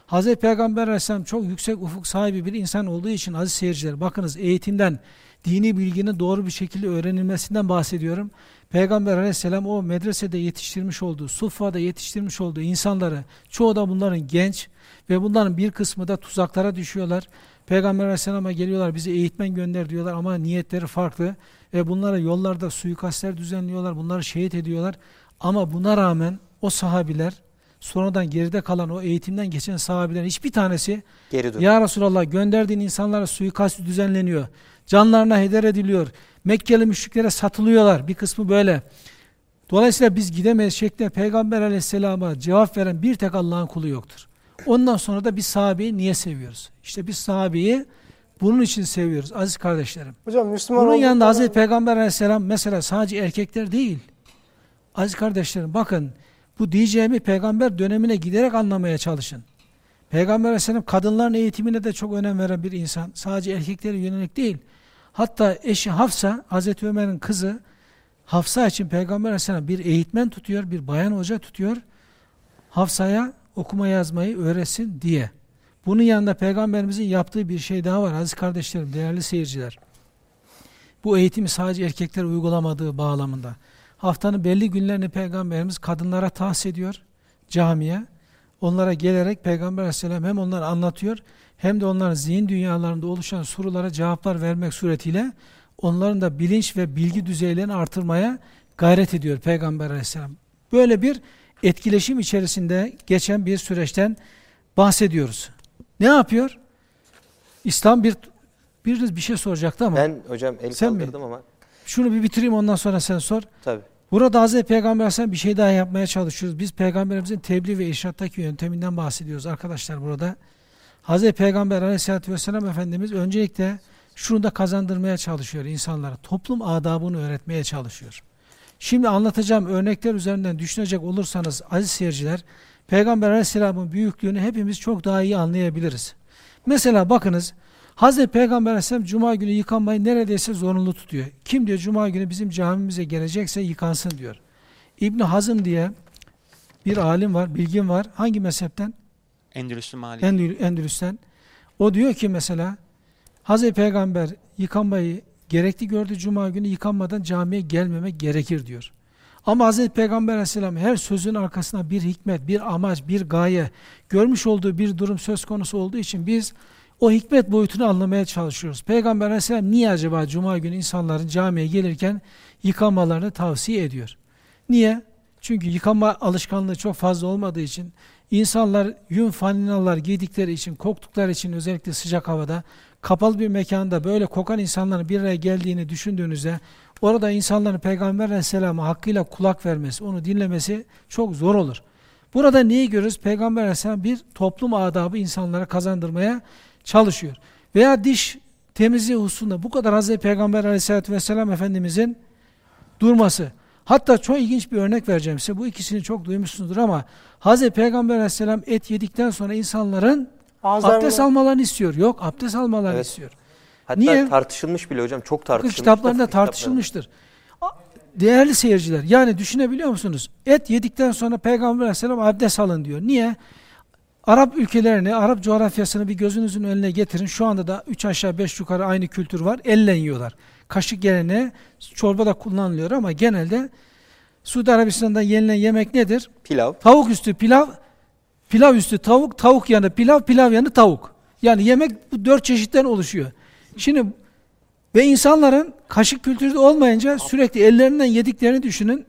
Hazreti Peygamber Aleyhisselam çok yüksek ufuk sahibi bir insan olduğu için aziz seyirciler bakınız eğitimden, dini bilginin doğru bir şekilde öğrenilmesinden bahsediyorum. Peygamber aleyhisselam o medresede yetiştirmiş olduğu, suffada yetiştirmiş olduğu insanları, çoğu da bunların genç ve bunların bir kısmı da tuzaklara düşüyorlar. Peygamber aleyhisselama geliyorlar, bizi eğitmen gönder diyorlar ama niyetleri farklı. Ve bunlara yollarda suikastler düzenliyorlar, bunları şehit ediyorlar. Ama buna rağmen o sahabiler, sonradan geride kalan o eğitimden geçen sahabilerin hiçbir tanesi Geri dön. ya Resulallah gönderdiğin insanlara suikast düzenleniyor. Canlarına heder ediliyor. Mekkeli müşriklere satılıyorlar. Bir kısmı böyle. Dolayısıyla biz gidemeyiz şeklinde Peygamber aleyhisselama cevap veren bir tek Allah'ın kulu yoktur. Ondan sonra da biz sahabeyi niye seviyoruz? İşte biz sahabeyi bunun için seviyoruz aziz kardeşlerim. Hocam Müslüman Bunun yanında Hazreti Peygamber aleyhisselam mesela sadece erkekler değil. Aziz kardeşlerim bakın bu diyeceğimi peygamber dönemine giderek anlamaya çalışın. Peygamber aleyhisselam kadınların eğitimine de çok önem veren bir insan. Sadece erkeklere yönelik değil. Hatta eşi Hafsa, Hazreti Ömer'in kızı Hafsa için Peygamber aleyhisselam bir eğitmen tutuyor, bir bayan hoca tutuyor. Hafsa'ya okuma yazmayı öğretsin diye. Bunun yanında Peygamberimizin yaptığı bir şey daha var aziz kardeşlerim, değerli seyirciler. Bu eğitimi sadece erkekler uygulamadığı bağlamında. Haftanın belli günlerini Peygamberimiz kadınlara tahsis ediyor camiye. Onlara gelerek Peygamber aleyhisselam hem onları anlatıyor hem de onların zihin dünyalarında oluşan sorulara cevaplar vermek suretiyle onların da bilinç ve bilgi düzeylerini artırmaya gayret ediyor Peygamber aleyhisselam. Böyle bir etkileşim içerisinde geçen bir süreçten bahsediyoruz. Ne yapıyor? İslam bir biriniz bir şey soracaktı ama Ben hocam el Sen mi? kaldırdım ama şunu bir bitireyim ondan sonra sen sor. tabii. Burada Hazreti Peygamber Aleyhisselam bir şey daha yapmaya çalışıyoruz. Biz Peygamberimizin tebliğ ve irşattaki yönteminden bahsediyoruz arkadaşlar burada. Hazreti Peygamber Aleyhisselatü Vesselam Efendimiz öncelikle şunu da kazandırmaya çalışıyor insanlara. Toplum adabını öğretmeye çalışıyor. Şimdi anlatacağım örnekler üzerinden düşünecek olursanız aziz seyirciler, Peygamber Aleyhisselam'ın büyüklüğünü hepimiz çok daha iyi anlayabiliriz. Mesela bakınız, Hazreti Peygamber Aleyhisselam Cuma günü yıkanmayı neredeyse zorunlu tutuyor. Kim diyor Cuma günü bizim camimize gelecekse yıkansın diyor. İbn Hazım diye bir alim var, bilgin var. Hangi mezhepten? Endülüs'ün mali. Endül- Endülüs'ten. O diyor ki mesela Hazreti Peygamber yıkanmayı gerekli gördü Cuma günü yıkanmadan camiye gelmemek gerekir diyor. Ama Hazreti Peygamber Aleyhisselam her sözün arkasına bir hikmet, bir amaç, bir gaye görmüş olduğu bir durum söz konusu olduğu için biz o hikmet boyutunu anlamaya çalışıyoruz. Peygamber Aleyhisselam niye acaba Cuma günü insanların camiye gelirken yıkanmalarını tavsiye ediyor? Niye? Çünkü yıkanma alışkanlığı çok fazla olmadığı için insanlar yün faninalar giydikleri için, koktukları için özellikle sıcak havada kapalı bir mekanda böyle kokan insanların bir araya geldiğini düşündüğünüzde orada insanların Peygamber Aleyhisselam'a hakkıyla kulak vermesi, onu dinlemesi çok zor olur. Burada neyi görürüz? Peygamber Aleyhisselam bir toplum adabı insanlara kazandırmaya çalışıyor. Veya diş temizliği hususunda bu kadar Hazreti Peygamber Aleyhisselatü Vesselam Efendimizin durması. Hatta çok ilginç bir örnek vereceğim size. Bu ikisini çok duymuşsunuzdur ama Hazreti Peygamber Aleyhisselam et yedikten sonra insanların Ağızlarını- abdest almalarını istiyor. Yok abdest almalarını Evet. istiyor. Hatta Niye? tartışılmış bile hocam. Çok tartışılmış. kitaplarında Fıkıh kitaplarında. tartışılmıştır. Değerli seyirciler, yani düşünebiliyor musunuz? Et yedikten sonra Peygamber Aleyhisselam abdest alın diyor. Niye? Arap ülkelerini, Arap coğrafyasını bir gözünüzün önüne getirin. Şu anda da üç aşağı beş yukarı aynı kültür var. Elle yiyorlar. Kaşık yerine çorba da kullanılıyor ama genelde Suudi Arabistan'da yenilen yemek nedir? Pilav. Tavuk üstü pilav, pilav üstü tavuk, tavuk yanı pilav, pilav yanı tavuk. Yani yemek bu dört çeşitten oluşuyor. Şimdi ve insanların kaşık kültürü olmayınca sürekli ellerinden yediklerini düşünün.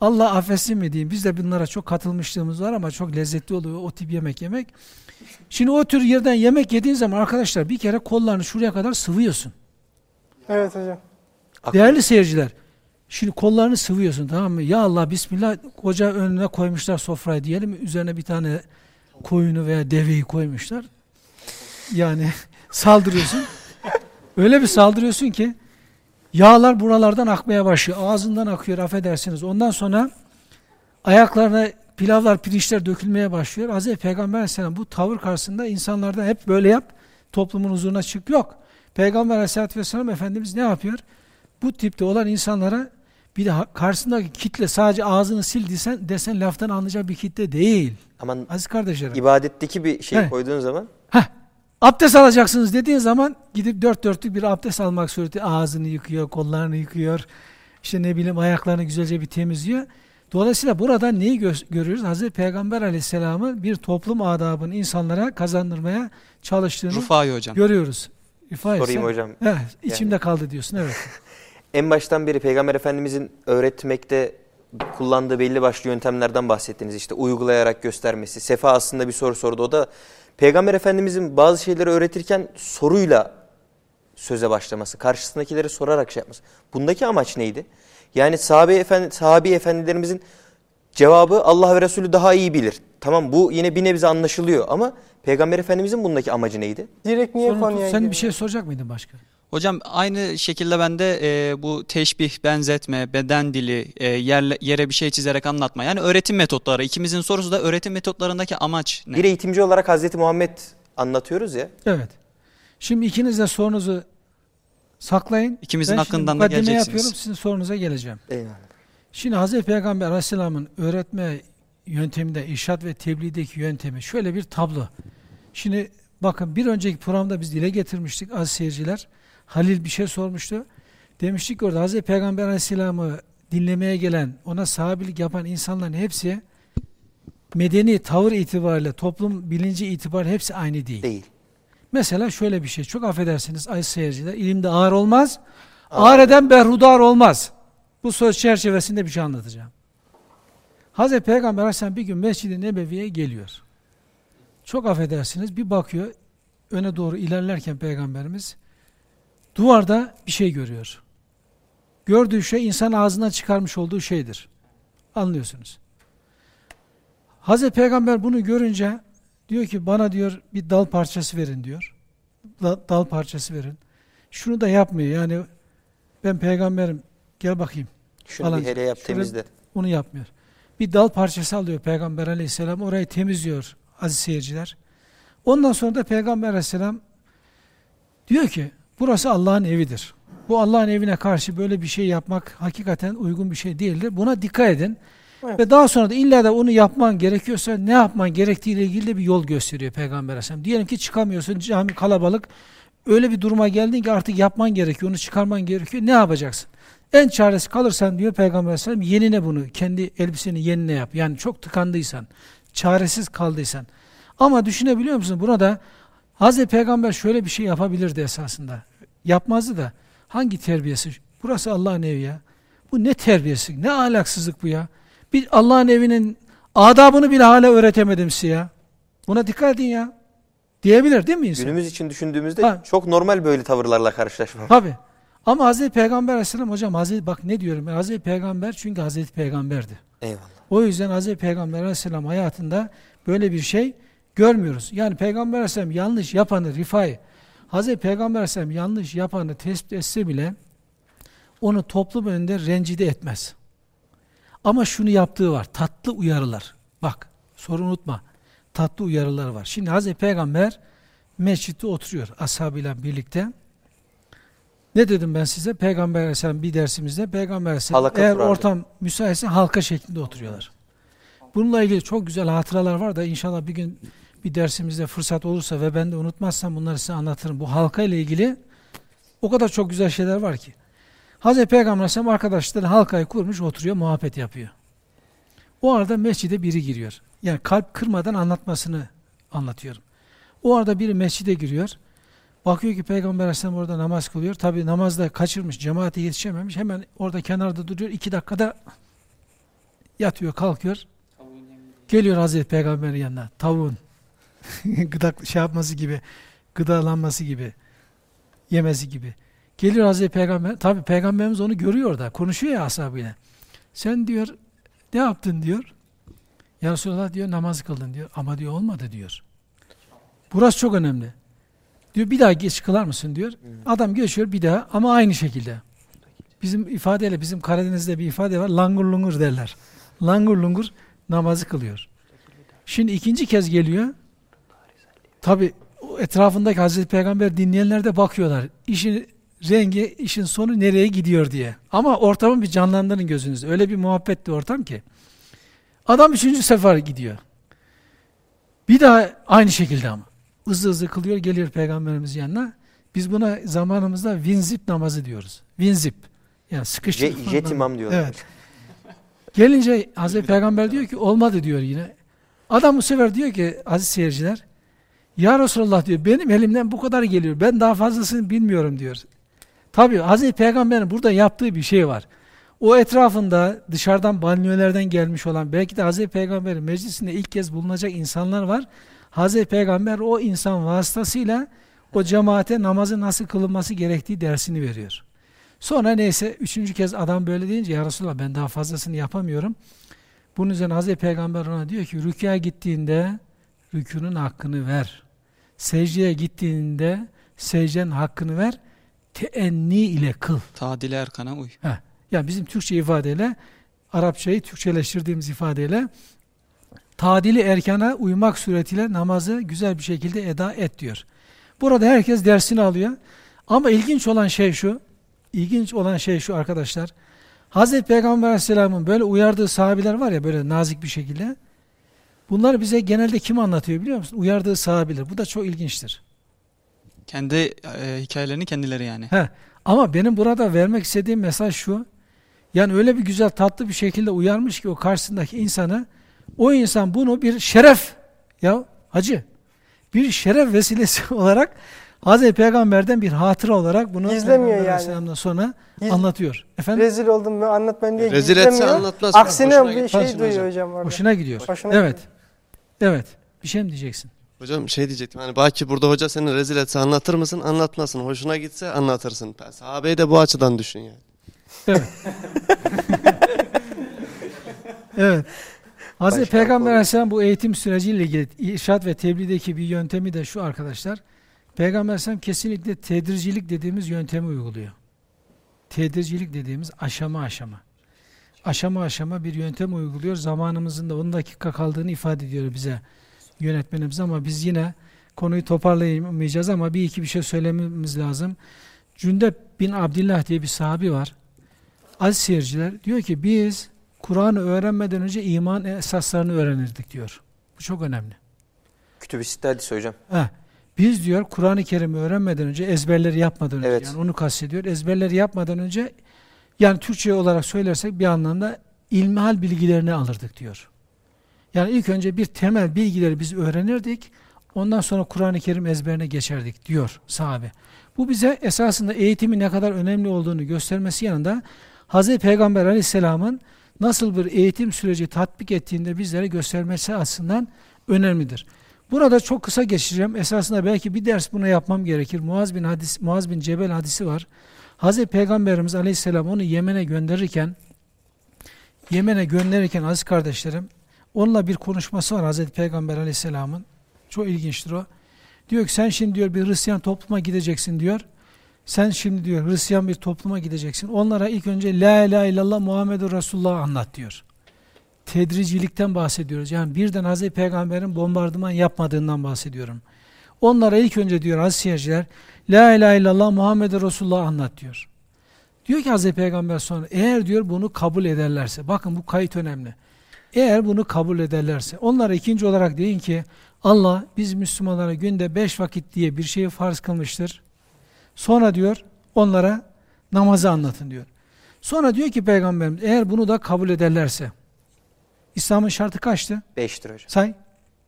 Allah affetsin mi diyeyim. Biz de bunlara çok katılmışlığımız var ama çok lezzetli oluyor o tip yemek yemek. Şimdi o tür yerden yemek yediğin zaman arkadaşlar bir kere kollarını şuraya kadar sıvıyorsun. Evet hocam. Değerli seyirciler, şimdi kollarını sıvıyorsun tamam mı? Ya Allah Bismillah koca önüne koymuşlar sofrayı diyelim. Üzerine bir tane koyunu veya deveyi koymuşlar. Yani saldırıyorsun. Öyle bir saldırıyorsun ki yağlar buralardan akmaya başlıyor. Ağzından akıyor affedersiniz. Ondan sonra ayaklarına pilavlar, pirinçler dökülmeye başlıyor. Hazreti Peygamber Aleyhisselam bu tavır karşısında insanlardan hep böyle yap, toplumun huzuruna çık. Yok. Peygamber Aleyhisselatü Vesselam Efendimiz ne yapıyor? Bu tipte olan insanlara bir de karşısındaki kitle sadece ağzını sil desen, desen laftan anlayacak bir kitle değil. Aman Aziz kardeşlerim. ibadetteki bir şey Evet. koyduğun zaman Heh, abdest alacaksınız dediğin zaman gidip dört dörtlük bir abdest almak sureti ağzını yıkıyor, kollarını yıkıyor, işte ne bileyim ayaklarını güzelce bir temizliyor. Dolayısıyla burada neyi gö- görüyoruz? Hazreti Peygamber aleyhisselamın bir toplum adabını insanlara kazandırmaya çalıştığını Rufai hocam. görüyoruz. İfa Sorayım hocam. Heh, içimde kaldı diyorsun evet. En baştan beri Peygamber Efendimizin öğretmekte kullandığı belli başlı yöntemlerden bahsettiniz. İşte uygulayarak göstermesi. Sefa aslında bir soru sordu. O da Peygamber Efendimizin bazı şeyleri öğretirken soruyla söze başlaması. Karşısındakileri sorarak şey yapması. Bundaki amaç neydi? Yani sahabe efendi, sahabi efendilerimizin cevabı Allah ve Resulü daha iyi bilir. Tamam bu yine bir nebze anlaşılıyor ama Peygamber Efendimizin bundaki amacı neydi? Direkt niye Sorun- konuya sen bir giriyor? şey soracak mıydın başka? Hocam aynı şekilde ben de e, bu teşbih, benzetme, beden dili, e, yerle, yere bir şey çizerek anlatma. Yani öğretim metotları. İkimizin sorusu da öğretim metotlarındaki amaç ne? Bir eğitimci olarak Hazreti Muhammed anlatıyoruz ya. Evet. Şimdi ikiniz de sorunuzu saklayın. İkimizin ben hakkından da geleceksiniz. yapıyorum, sizin sorunuza geleceğim. Eyvallah. Şimdi Hazreti Peygamber Aleyhisselam'ın öğretme yönteminde, irşat ve tebliğdeki yöntemi şöyle bir tablo. Şimdi bakın bir önceki programda biz dile getirmiştik az seyirciler. Halil bir şey sormuştu. Demiştik ki orada Hazreti Peygamber Aleyhisselam'ı dinlemeye gelen, ona sahabilik yapan insanların hepsi medeni tavır itibariyle, toplum bilinci itibariyle hepsi aynı değil. Değil. Mesela şöyle bir şey, çok affedersiniz ay seyirciler, ilimde ağır olmaz, ağır eden berhudar olmaz. Bu söz çerçevesinde bir şey anlatacağım. Hazreti Peygamber Aleyhisselam bir gün Mescid-i Nebevi'ye geliyor. Çok affedersiniz, bir bakıyor, öne doğru ilerlerken Peygamberimiz, duvarda bir şey görüyor. Gördüğü şey, insan ağzından çıkarmış olduğu şeydir. Anlıyorsunuz. Hazreti Peygamber bunu görünce, Diyor ki bana diyor bir dal parçası verin diyor. Da- dal parçası verin. Şunu da yapmıyor yani ben peygamberim gel bakayım. Şunu Falan. bir hele yap Şöyle- temizle. Onu yapmıyor. Bir dal parçası alıyor peygamber aleyhisselam orayı temizliyor aziz seyirciler. Ondan sonra da peygamber aleyhisselam diyor ki burası Allah'ın evidir. Bu Allah'ın evine karşı böyle bir şey yapmak hakikaten uygun bir şey değildir. Buna dikkat edin. Evet. Ve daha sonra da illa da onu yapman gerekiyorsa ne yapman gerektiğiyle ilgili de bir yol gösteriyor Peygamber Aleyhisselam. Diyelim ki çıkamıyorsun cami kalabalık. Öyle bir duruma geldin ki artık yapman gerekiyor, onu çıkarman gerekiyor. Ne yapacaksın? En çaresi kalırsan diyor Peygamber Aleyhisselam yenine bunu, kendi elbiseni yenine yap. Yani çok tıkandıysan, çaresiz kaldıysan. Ama düşünebiliyor musun? Buna da Hazreti Peygamber şöyle bir şey yapabilirdi esasında. Yapmazdı da. Hangi terbiyesi? Burası Allah'ın evi ya. Bu ne terbiyesi, ne ahlaksızlık bu ya. Bir Allah'ın evinin adabını bile hala öğretemedim size ya. Buna dikkat edin ya. Diyebilir değil mi insan? Günümüz için düşündüğümüzde Ha. çok normal böyle tavırlarla karşılaşmak. Tabi. Ama Hazreti Peygamber Aleyhisselam hocam Hazreti bak ne diyorum ben Hazreti Peygamber çünkü Hazreti Peygamberdi. Eyvallah. O yüzden Hazreti Peygamber Aleyhisselam hayatında böyle bir şey görmüyoruz. Yani Peygamber Aleyhisselam yanlış yapanı rifai, Hazreti Peygamber Aleyhisselam yanlış yapanı tespit etse bile onu toplum önünde rencide etmez. Ama şunu yaptığı var. Tatlı uyarılar. Bak soru unutma. Tatlı uyarılar var. Şimdi Hazreti Peygamber mescitte oturuyor ashabıyla birlikte. Ne dedim ben size? Peygamber Aleyhisselam bir dersimizde Peygamber Aleyhisselam eğer kurardı. ortam müsaitse halka şeklinde oturuyorlar. Bununla ilgili çok güzel hatıralar var da inşallah bir gün bir dersimizde fırsat olursa ve ben de unutmazsam bunları size anlatırım. Bu halka ile ilgili o kadar çok güzel şeyler var ki. Hazreti Peygamber Aleyhisselam arkadaşları halkayı kurmuş oturuyor muhabbet yapıyor. O arada mescide biri giriyor. Yani kalp kırmadan anlatmasını anlatıyorum. O arada biri mescide giriyor. Bakıyor ki Peygamber Aleyhisselam orada namaz kılıyor. Tabi namazda kaçırmış, cemaate yetişememiş. Hemen orada kenarda duruyor. iki dakikada yatıyor, kalkıyor. Geliyor Hazreti Peygamber'in yanına. Tavuğun gıdak şey yapması gibi, gıdalanması gibi, yemesi gibi. Geliyor Hazreti Peygamber. Tabi Peygamberimiz onu görüyor da. Konuşuyor ya ashabıyla. Sen diyor ne yaptın diyor. Ya Resulallah diyor namaz kıldın diyor. Ama diyor olmadı diyor. Burası çok önemli. Diyor bir daha geç kılar mısın diyor. Adam geçiyor bir daha ama aynı şekilde. Bizim ifadeyle bizim Karadeniz'de bir ifade var. Langur lungur derler. Langur lungur namazı kılıyor. Şimdi ikinci kez geliyor. Tabi etrafındaki Hazreti Peygamber dinleyenler de bakıyorlar. İşin rengi, işin sonu nereye gidiyor diye. Ama ortamı bir canlandırın gözünüzde. Öyle bir muhabbetli ortam ki. Adam üçüncü sefer gidiyor. Bir daha aynı şekilde ama. hızlı hızlı kılıyor geliyor peygamberimizin yanına. Biz buna zamanımızda vinzip namazı diyoruz. Vinzip. Yani sıkıştırıp. Je, jet imam diyorlar. Evet. Gelince Hazreti Peygamber diyor ki olmadı diyor yine. Adam bu sefer diyor ki aziz seyirciler Ya Resulallah diyor benim elimden bu kadar geliyor. Ben daha fazlasını bilmiyorum diyor. Tabi Hazreti Peygamber'in burada yaptığı bir şey var. O etrafında dışarıdan banyolardan gelmiş olan belki de Hazreti Peygamber'in meclisinde ilk kez bulunacak insanlar var. Hazreti Peygamber o insan vasıtasıyla o cemaate namazı nasıl kılınması gerektiği dersini veriyor. Sonra neyse üçüncü kez adam böyle deyince ya Resulallah ben daha fazlasını yapamıyorum. Bunun üzerine Hazreti Peygamber ona diyor ki rüküye gittiğinde rükünün hakkını ver. Secdeye gittiğinde secdenin hakkını ver. Teenni ile kıl. Tadile erkana uy. Heh. Yani bizim Türkçe ifadeyle Arapçayı Türkçeleştirdiğimiz ifadeyle tadili erkana uymak suretiyle namazı güzel bir şekilde eda et diyor. Burada herkes dersini alıyor. Ama ilginç olan şey şu, ilginç olan şey şu arkadaşlar. Hazreti Peygamber Aleyhisselam'ın böyle uyardığı sahabiler var ya böyle nazik bir şekilde. Bunlar bize genelde kim anlatıyor biliyor musun? Uyardığı sahabiler. Bu da çok ilginçtir. Kendi e, hikayelerini kendileri yani. He. Ama benim burada vermek istediğim mesaj şu. Yani öyle bir güzel tatlı bir şekilde uyarmış ki o karşısındaki insanı o insan bunu bir şeref ya hacı bir şeref vesilesi olarak Hazreti Peygamber'den bir hatıra olarak bunu Gizlemiyor yani. Aleyhisselam'dan sonra Giz- anlatıyor. Efendim? Rezil oldum mu anlatmayın diye Rezil etse gizlemiyor. anlatmaz. Aksine bir şey duyuyor hocam? hocam orada. Hoşuna gidiyor. Hoşuna evet. gidiyor. Evet. Bir şey mi diyeceksin? Hocam şey diyecektim hani belki burada hoca seni rezil etse anlatır mısın anlatmasın. Hoşuna gitse anlatırsın. Sahabeyi de bu açıdan düşün yani. Evet. evet. Hazreti Peygamber. Aleyhisselam bu eğitim süreciyle ilgili irşat ve tebliğdeki bir yöntemi de şu arkadaşlar. Peygamber Aleyhisselam kesinlikle tedricilik dediğimiz yöntemi uyguluyor. Tedricilik dediğimiz aşama aşama. Aşama aşama bir yöntem uyguluyor. Zamanımızın da 10 dakika kaldığını ifade ediyor bize yönetmenimiz ama biz yine konuyu toparlayamayacağız ama bir iki bir şey söylememiz lazım. Cündep bin Abdillah diye bir sahabi var. Aziz seyirciler diyor ki biz Kur'an'ı öğrenmeden önce iman esaslarını öğrenirdik diyor. Bu çok önemli. Kütüb-i hadisi hocam. Heh, biz diyor Kur'an-ı Kerim'i öğrenmeden önce ezberleri yapmadan önce Evet. yani onu kastediyor. Ezberleri yapmadan önce yani Türkçe olarak söylersek bir anlamda ilmihal bilgilerini alırdık diyor. Yani ilk önce bir temel bilgileri biz öğrenirdik. Ondan sonra Kur'an-ı Kerim ezberine geçerdik diyor sahabe. Bu bize esasında eğitimin ne kadar önemli olduğunu göstermesi yanında Hz. Peygamber aleyhisselamın nasıl bir eğitim süreci tatbik ettiğinde bizlere göstermesi açısından önemlidir. Burada çok kısa geçeceğim. Esasında belki bir ders buna yapmam gerekir. Muaz bin, hadis, Muaz bin Cebel hadisi var. Hz. Peygamberimiz aleyhisselam onu Yemen'e gönderirken Yemen'e gönderirken aziz kardeşlerim onunla bir konuşması var Hz. Peygamber aleyhisselamın. Çok ilginçtir o. Diyor ki sen şimdi diyor bir Hristiyan topluma gideceksin diyor. Sen şimdi diyor Hristiyan bir topluma gideceksin. Onlara ilk önce La ilahe illallah Muhammedur Resulullah anlat diyor. Tedricilikten bahsediyoruz. Yani birden Hazreti Peygamber'in bombardıman yapmadığından bahsediyorum. Onlara ilk önce diyor aziz seyirciler La ilahe illallah Muhammedur Resulullah anlat diyor. Diyor ki Hazreti Peygamber sonra eğer diyor bunu kabul ederlerse bakın bu kayıt önemli. Eğer bunu kabul ederlerse onlara ikinci olarak deyin ki Allah biz Müslümanlara günde beş vakit diye bir şeyi farz kılmıştır. Sonra diyor onlara namazı anlatın diyor. Sonra diyor ki Peygamberimiz eğer bunu da kabul ederlerse İslam'ın şartı kaçtı? Beştir hocam. Say.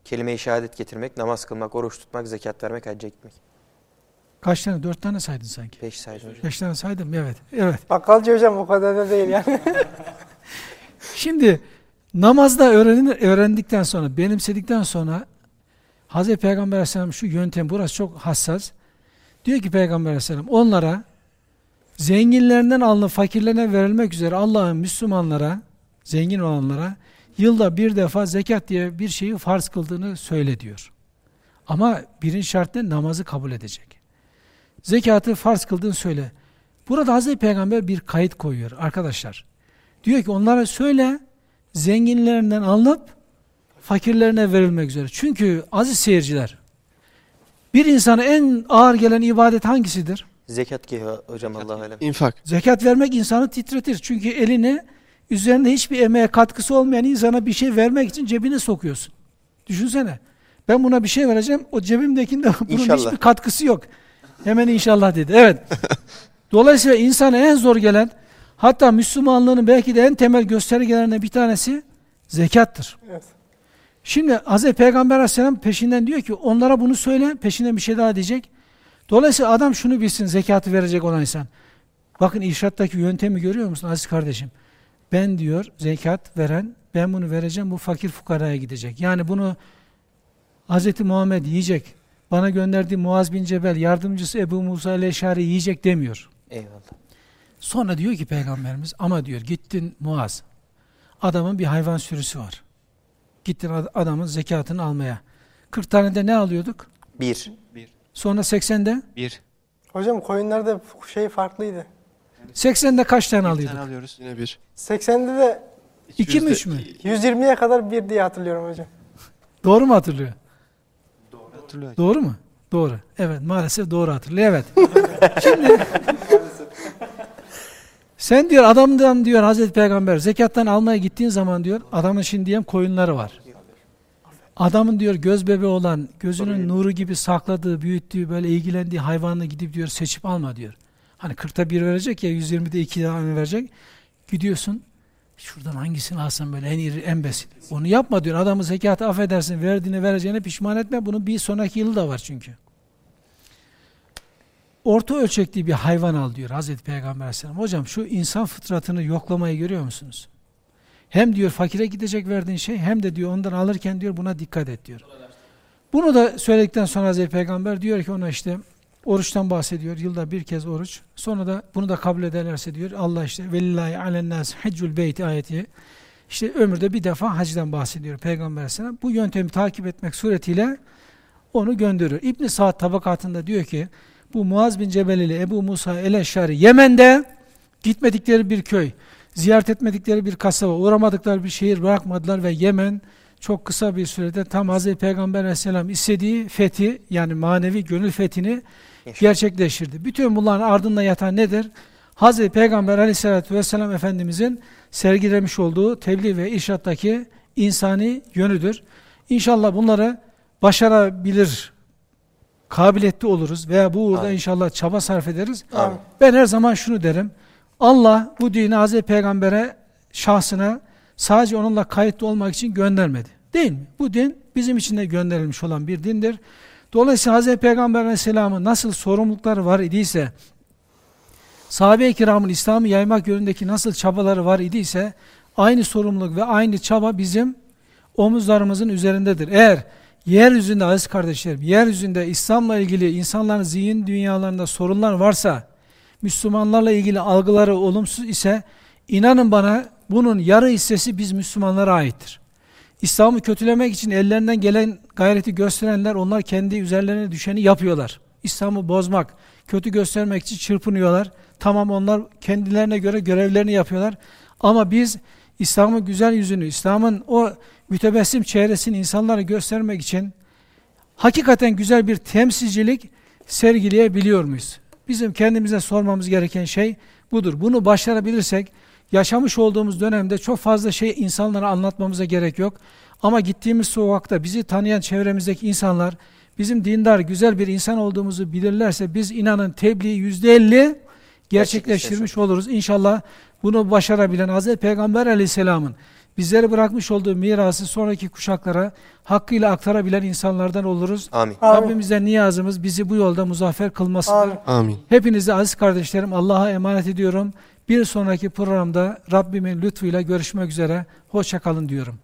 Kelime-i şehadet getirmek, namaz kılmak, oruç tutmak, zekat vermek, hacca gitmek. Kaç tane? Dört tane saydın sanki. Beş saydı hocam. Beş tane saydım. Evet. Evet. Bakkalcı hocam o kadar da değil yani. Şimdi namazda öğrenir, öğrendikten sonra, benimsedikten sonra Hz. Peygamber Aleyhisselam şu yöntem, burası çok hassas. Diyor ki Peygamber Aleyhisselam onlara zenginlerinden alınıp fakirlerine verilmek üzere Allah'ın Müslümanlara, zengin olanlara yılda bir defa zekat diye bir şeyi farz kıldığını söyle diyor. Ama birinci şart ne? Namazı kabul edecek. Zekatı farz kıldığını söyle. Burada Hazreti Peygamber bir kayıt koyuyor arkadaşlar. Diyor ki onlara söyle zenginlerinden alınıp fakirlerine verilmek üzere. Çünkü aziz seyirciler bir insana en ağır gelen ibadet hangisidir? Zekat ki hocam Allah alem. İnfak. Zekat vermek insanı titretir. Çünkü elini üzerinde hiçbir emeğe katkısı olmayan insana bir şey vermek için cebine sokuyorsun. Düşünsene. Ben buna bir şey vereceğim. O cebimdekinde bunun İnşallah. hiçbir katkısı yok. Hemen inşallah dedi. Evet. Dolayısıyla insana en zor gelen hatta Müslümanlığın belki de en temel göstergelerinden bir tanesi zekattır. Evet. Şimdi Hz. Peygamber Aleyhisselam peşinden diyor ki onlara bunu söyle peşinden bir şey daha diyecek. Dolayısıyla adam şunu bilsin zekatı verecek olan insan. Bakın irşattaki yöntemi görüyor musun aziz kardeşim? Ben diyor zekat veren ben bunu vereceğim bu fakir fukaraya gidecek. Yani bunu Hz. Muhammed yiyecek. Bana gönderdiği Muaz bin Cebel yardımcısı Ebu Musa el-Eşari yiyecek demiyor. Eyvallah. Sonra diyor ki Peygamberimiz ama diyor gittin Muaz. Adamın bir hayvan sürüsü var. Gittin ad- adamın zekatını almaya. 40 tane de ne alıyorduk? Bir. Sonra 80'de? Bir. Hocam koyunlarda şey farklıydı. 80'de kaç tane Bir alıyorduk? tane alıyoruz. Yine bir. 80'de de 2 mi 3 mü? 120'ye kadar bir diye hatırlıyorum hocam. Doğru mu hatırlıyor? Hatırlıyorum. Doğru mu? Doğru. Evet maalesef doğru hatırlıyor. Evet. Şimdi sen diyor adamdan diyor Hazreti Peygamber zekattan almaya gittiğin zaman diyor adamın şimdi diyelim koyunları var. Adamın diyor göz bebeği olan gözünün nuru gibi sakladığı, büyüttüğü, böyle ilgilendiği hayvanını gidip diyor seçip alma diyor. Hani 40'ta bir verecek ya 120'de 2 tane verecek. Gidiyorsun şuradan hangisini alsam böyle en iri, en besin. Onu yapma diyor. Adamı zekatı affedersin verdiğini vereceğine pişman etme. Bunun bir sonraki yılı da var çünkü. Orta ölçekli bir hayvan al diyor Hazreti Peygamber Aleyhisselam. Hocam şu insan fıtratını yoklamayı görüyor musunuz? Hem diyor fakire gidecek verdiğin şey hem de diyor ondan alırken diyor buna dikkat et diyor. Bunu da söyledikten sonra Hazreti Peygamber diyor ki ona işte oruçtan bahsediyor. Yılda bir kez oruç. Sonra da bunu da kabul ederlerse diyor Allah işte velillahi alennâs haccul beyti ayeti işte ömürde bir defa hacdan bahsediyor Peygamber Aleyhisselam. Bu yöntemi takip etmek suretiyle onu gönderiyor. İbn Saad tabakatında diyor ki bu Muaz bin Cebel ile Ebu Musa el-Eşşari Yemen'de gitmedikleri bir köy, ziyaret etmedikleri bir kasaba, uğramadıkları bir şehir bırakmadılar ve Yemen çok kısa bir sürede tam Hazreti Peygamber Aleyhisselam istediği fethi yani manevi gönül fethini gerçekleştirdi. Bütün bunların ardında yatan nedir? Hazreti Peygamber Aleyhisselatü Vesselam Efendimizin sergilemiş olduğu tebliğ ve irşattaki insani yönüdür. İnşallah bunları başarabilir, kabiliyetli oluruz veya bu uğurda Amin. inşallah çaba sarf ederiz. Amin. Ben her zaman şunu derim. Allah bu dini Hazreti Peygamber'e şahsına sadece onunla kayıtlı olmak için göndermedi. Değil mi? Bu din bizim için de gönderilmiş olan bir dindir. Dolayısıyla Hazreti Peygamber Aleyhisselam'ın nasıl sorumlulukları var idiyse, sahabe-i kiramın İslam'ı yaymak yönündeki nasıl çabaları var idiyse, aynı sorumluluk ve aynı çaba bizim omuzlarımızın üzerindedir. Eğer yeryüzünde aziz kardeşlerim, yeryüzünde İslam'la ilgili insanların zihin dünyalarında sorunlar varsa, Müslümanlarla ilgili algıları olumsuz ise, inanın bana bunun yarı hissesi biz Müslümanlara aittir. İslam'ı kötülemek için ellerinden gelen gayreti gösterenler onlar kendi üzerlerine düşeni yapıyorlar. İslam'ı bozmak, kötü göstermek için çırpınıyorlar. Tamam onlar kendilerine göre görevlerini yapıyorlar. Ama biz İslam'ın güzel yüzünü, İslam'ın o mütebessim çehresini insanlara göstermek için hakikaten güzel bir temsilcilik sergileyebiliyor muyuz? Bizim kendimize sormamız gereken şey budur. Bunu başarabilirsek yaşamış olduğumuz dönemde çok fazla şey insanlara anlatmamıza gerek yok. Ama gittiğimiz sokakta bizi tanıyan çevremizdeki insanlar bizim dindar, güzel bir insan olduğumuzu bilirlerse biz inanın tebliği yüzde elli gerçekleştirmiş oluruz. İnşallah bunu başarabilen Hz. Peygamber aleyhisselamın bizlere bırakmış olduğu mirası sonraki kuşaklara hakkıyla aktarabilen insanlardan oluruz. Amin. Amin. Rabbimizden niyazımız bizi bu yolda muzaffer kılmasıdır. Amin. Amin. Hepinizi aziz kardeşlerim Allah'a emanet ediyorum. Bir sonraki programda Rabbimin lütfuyla görüşmek üzere. Hoşça kalın diyorum.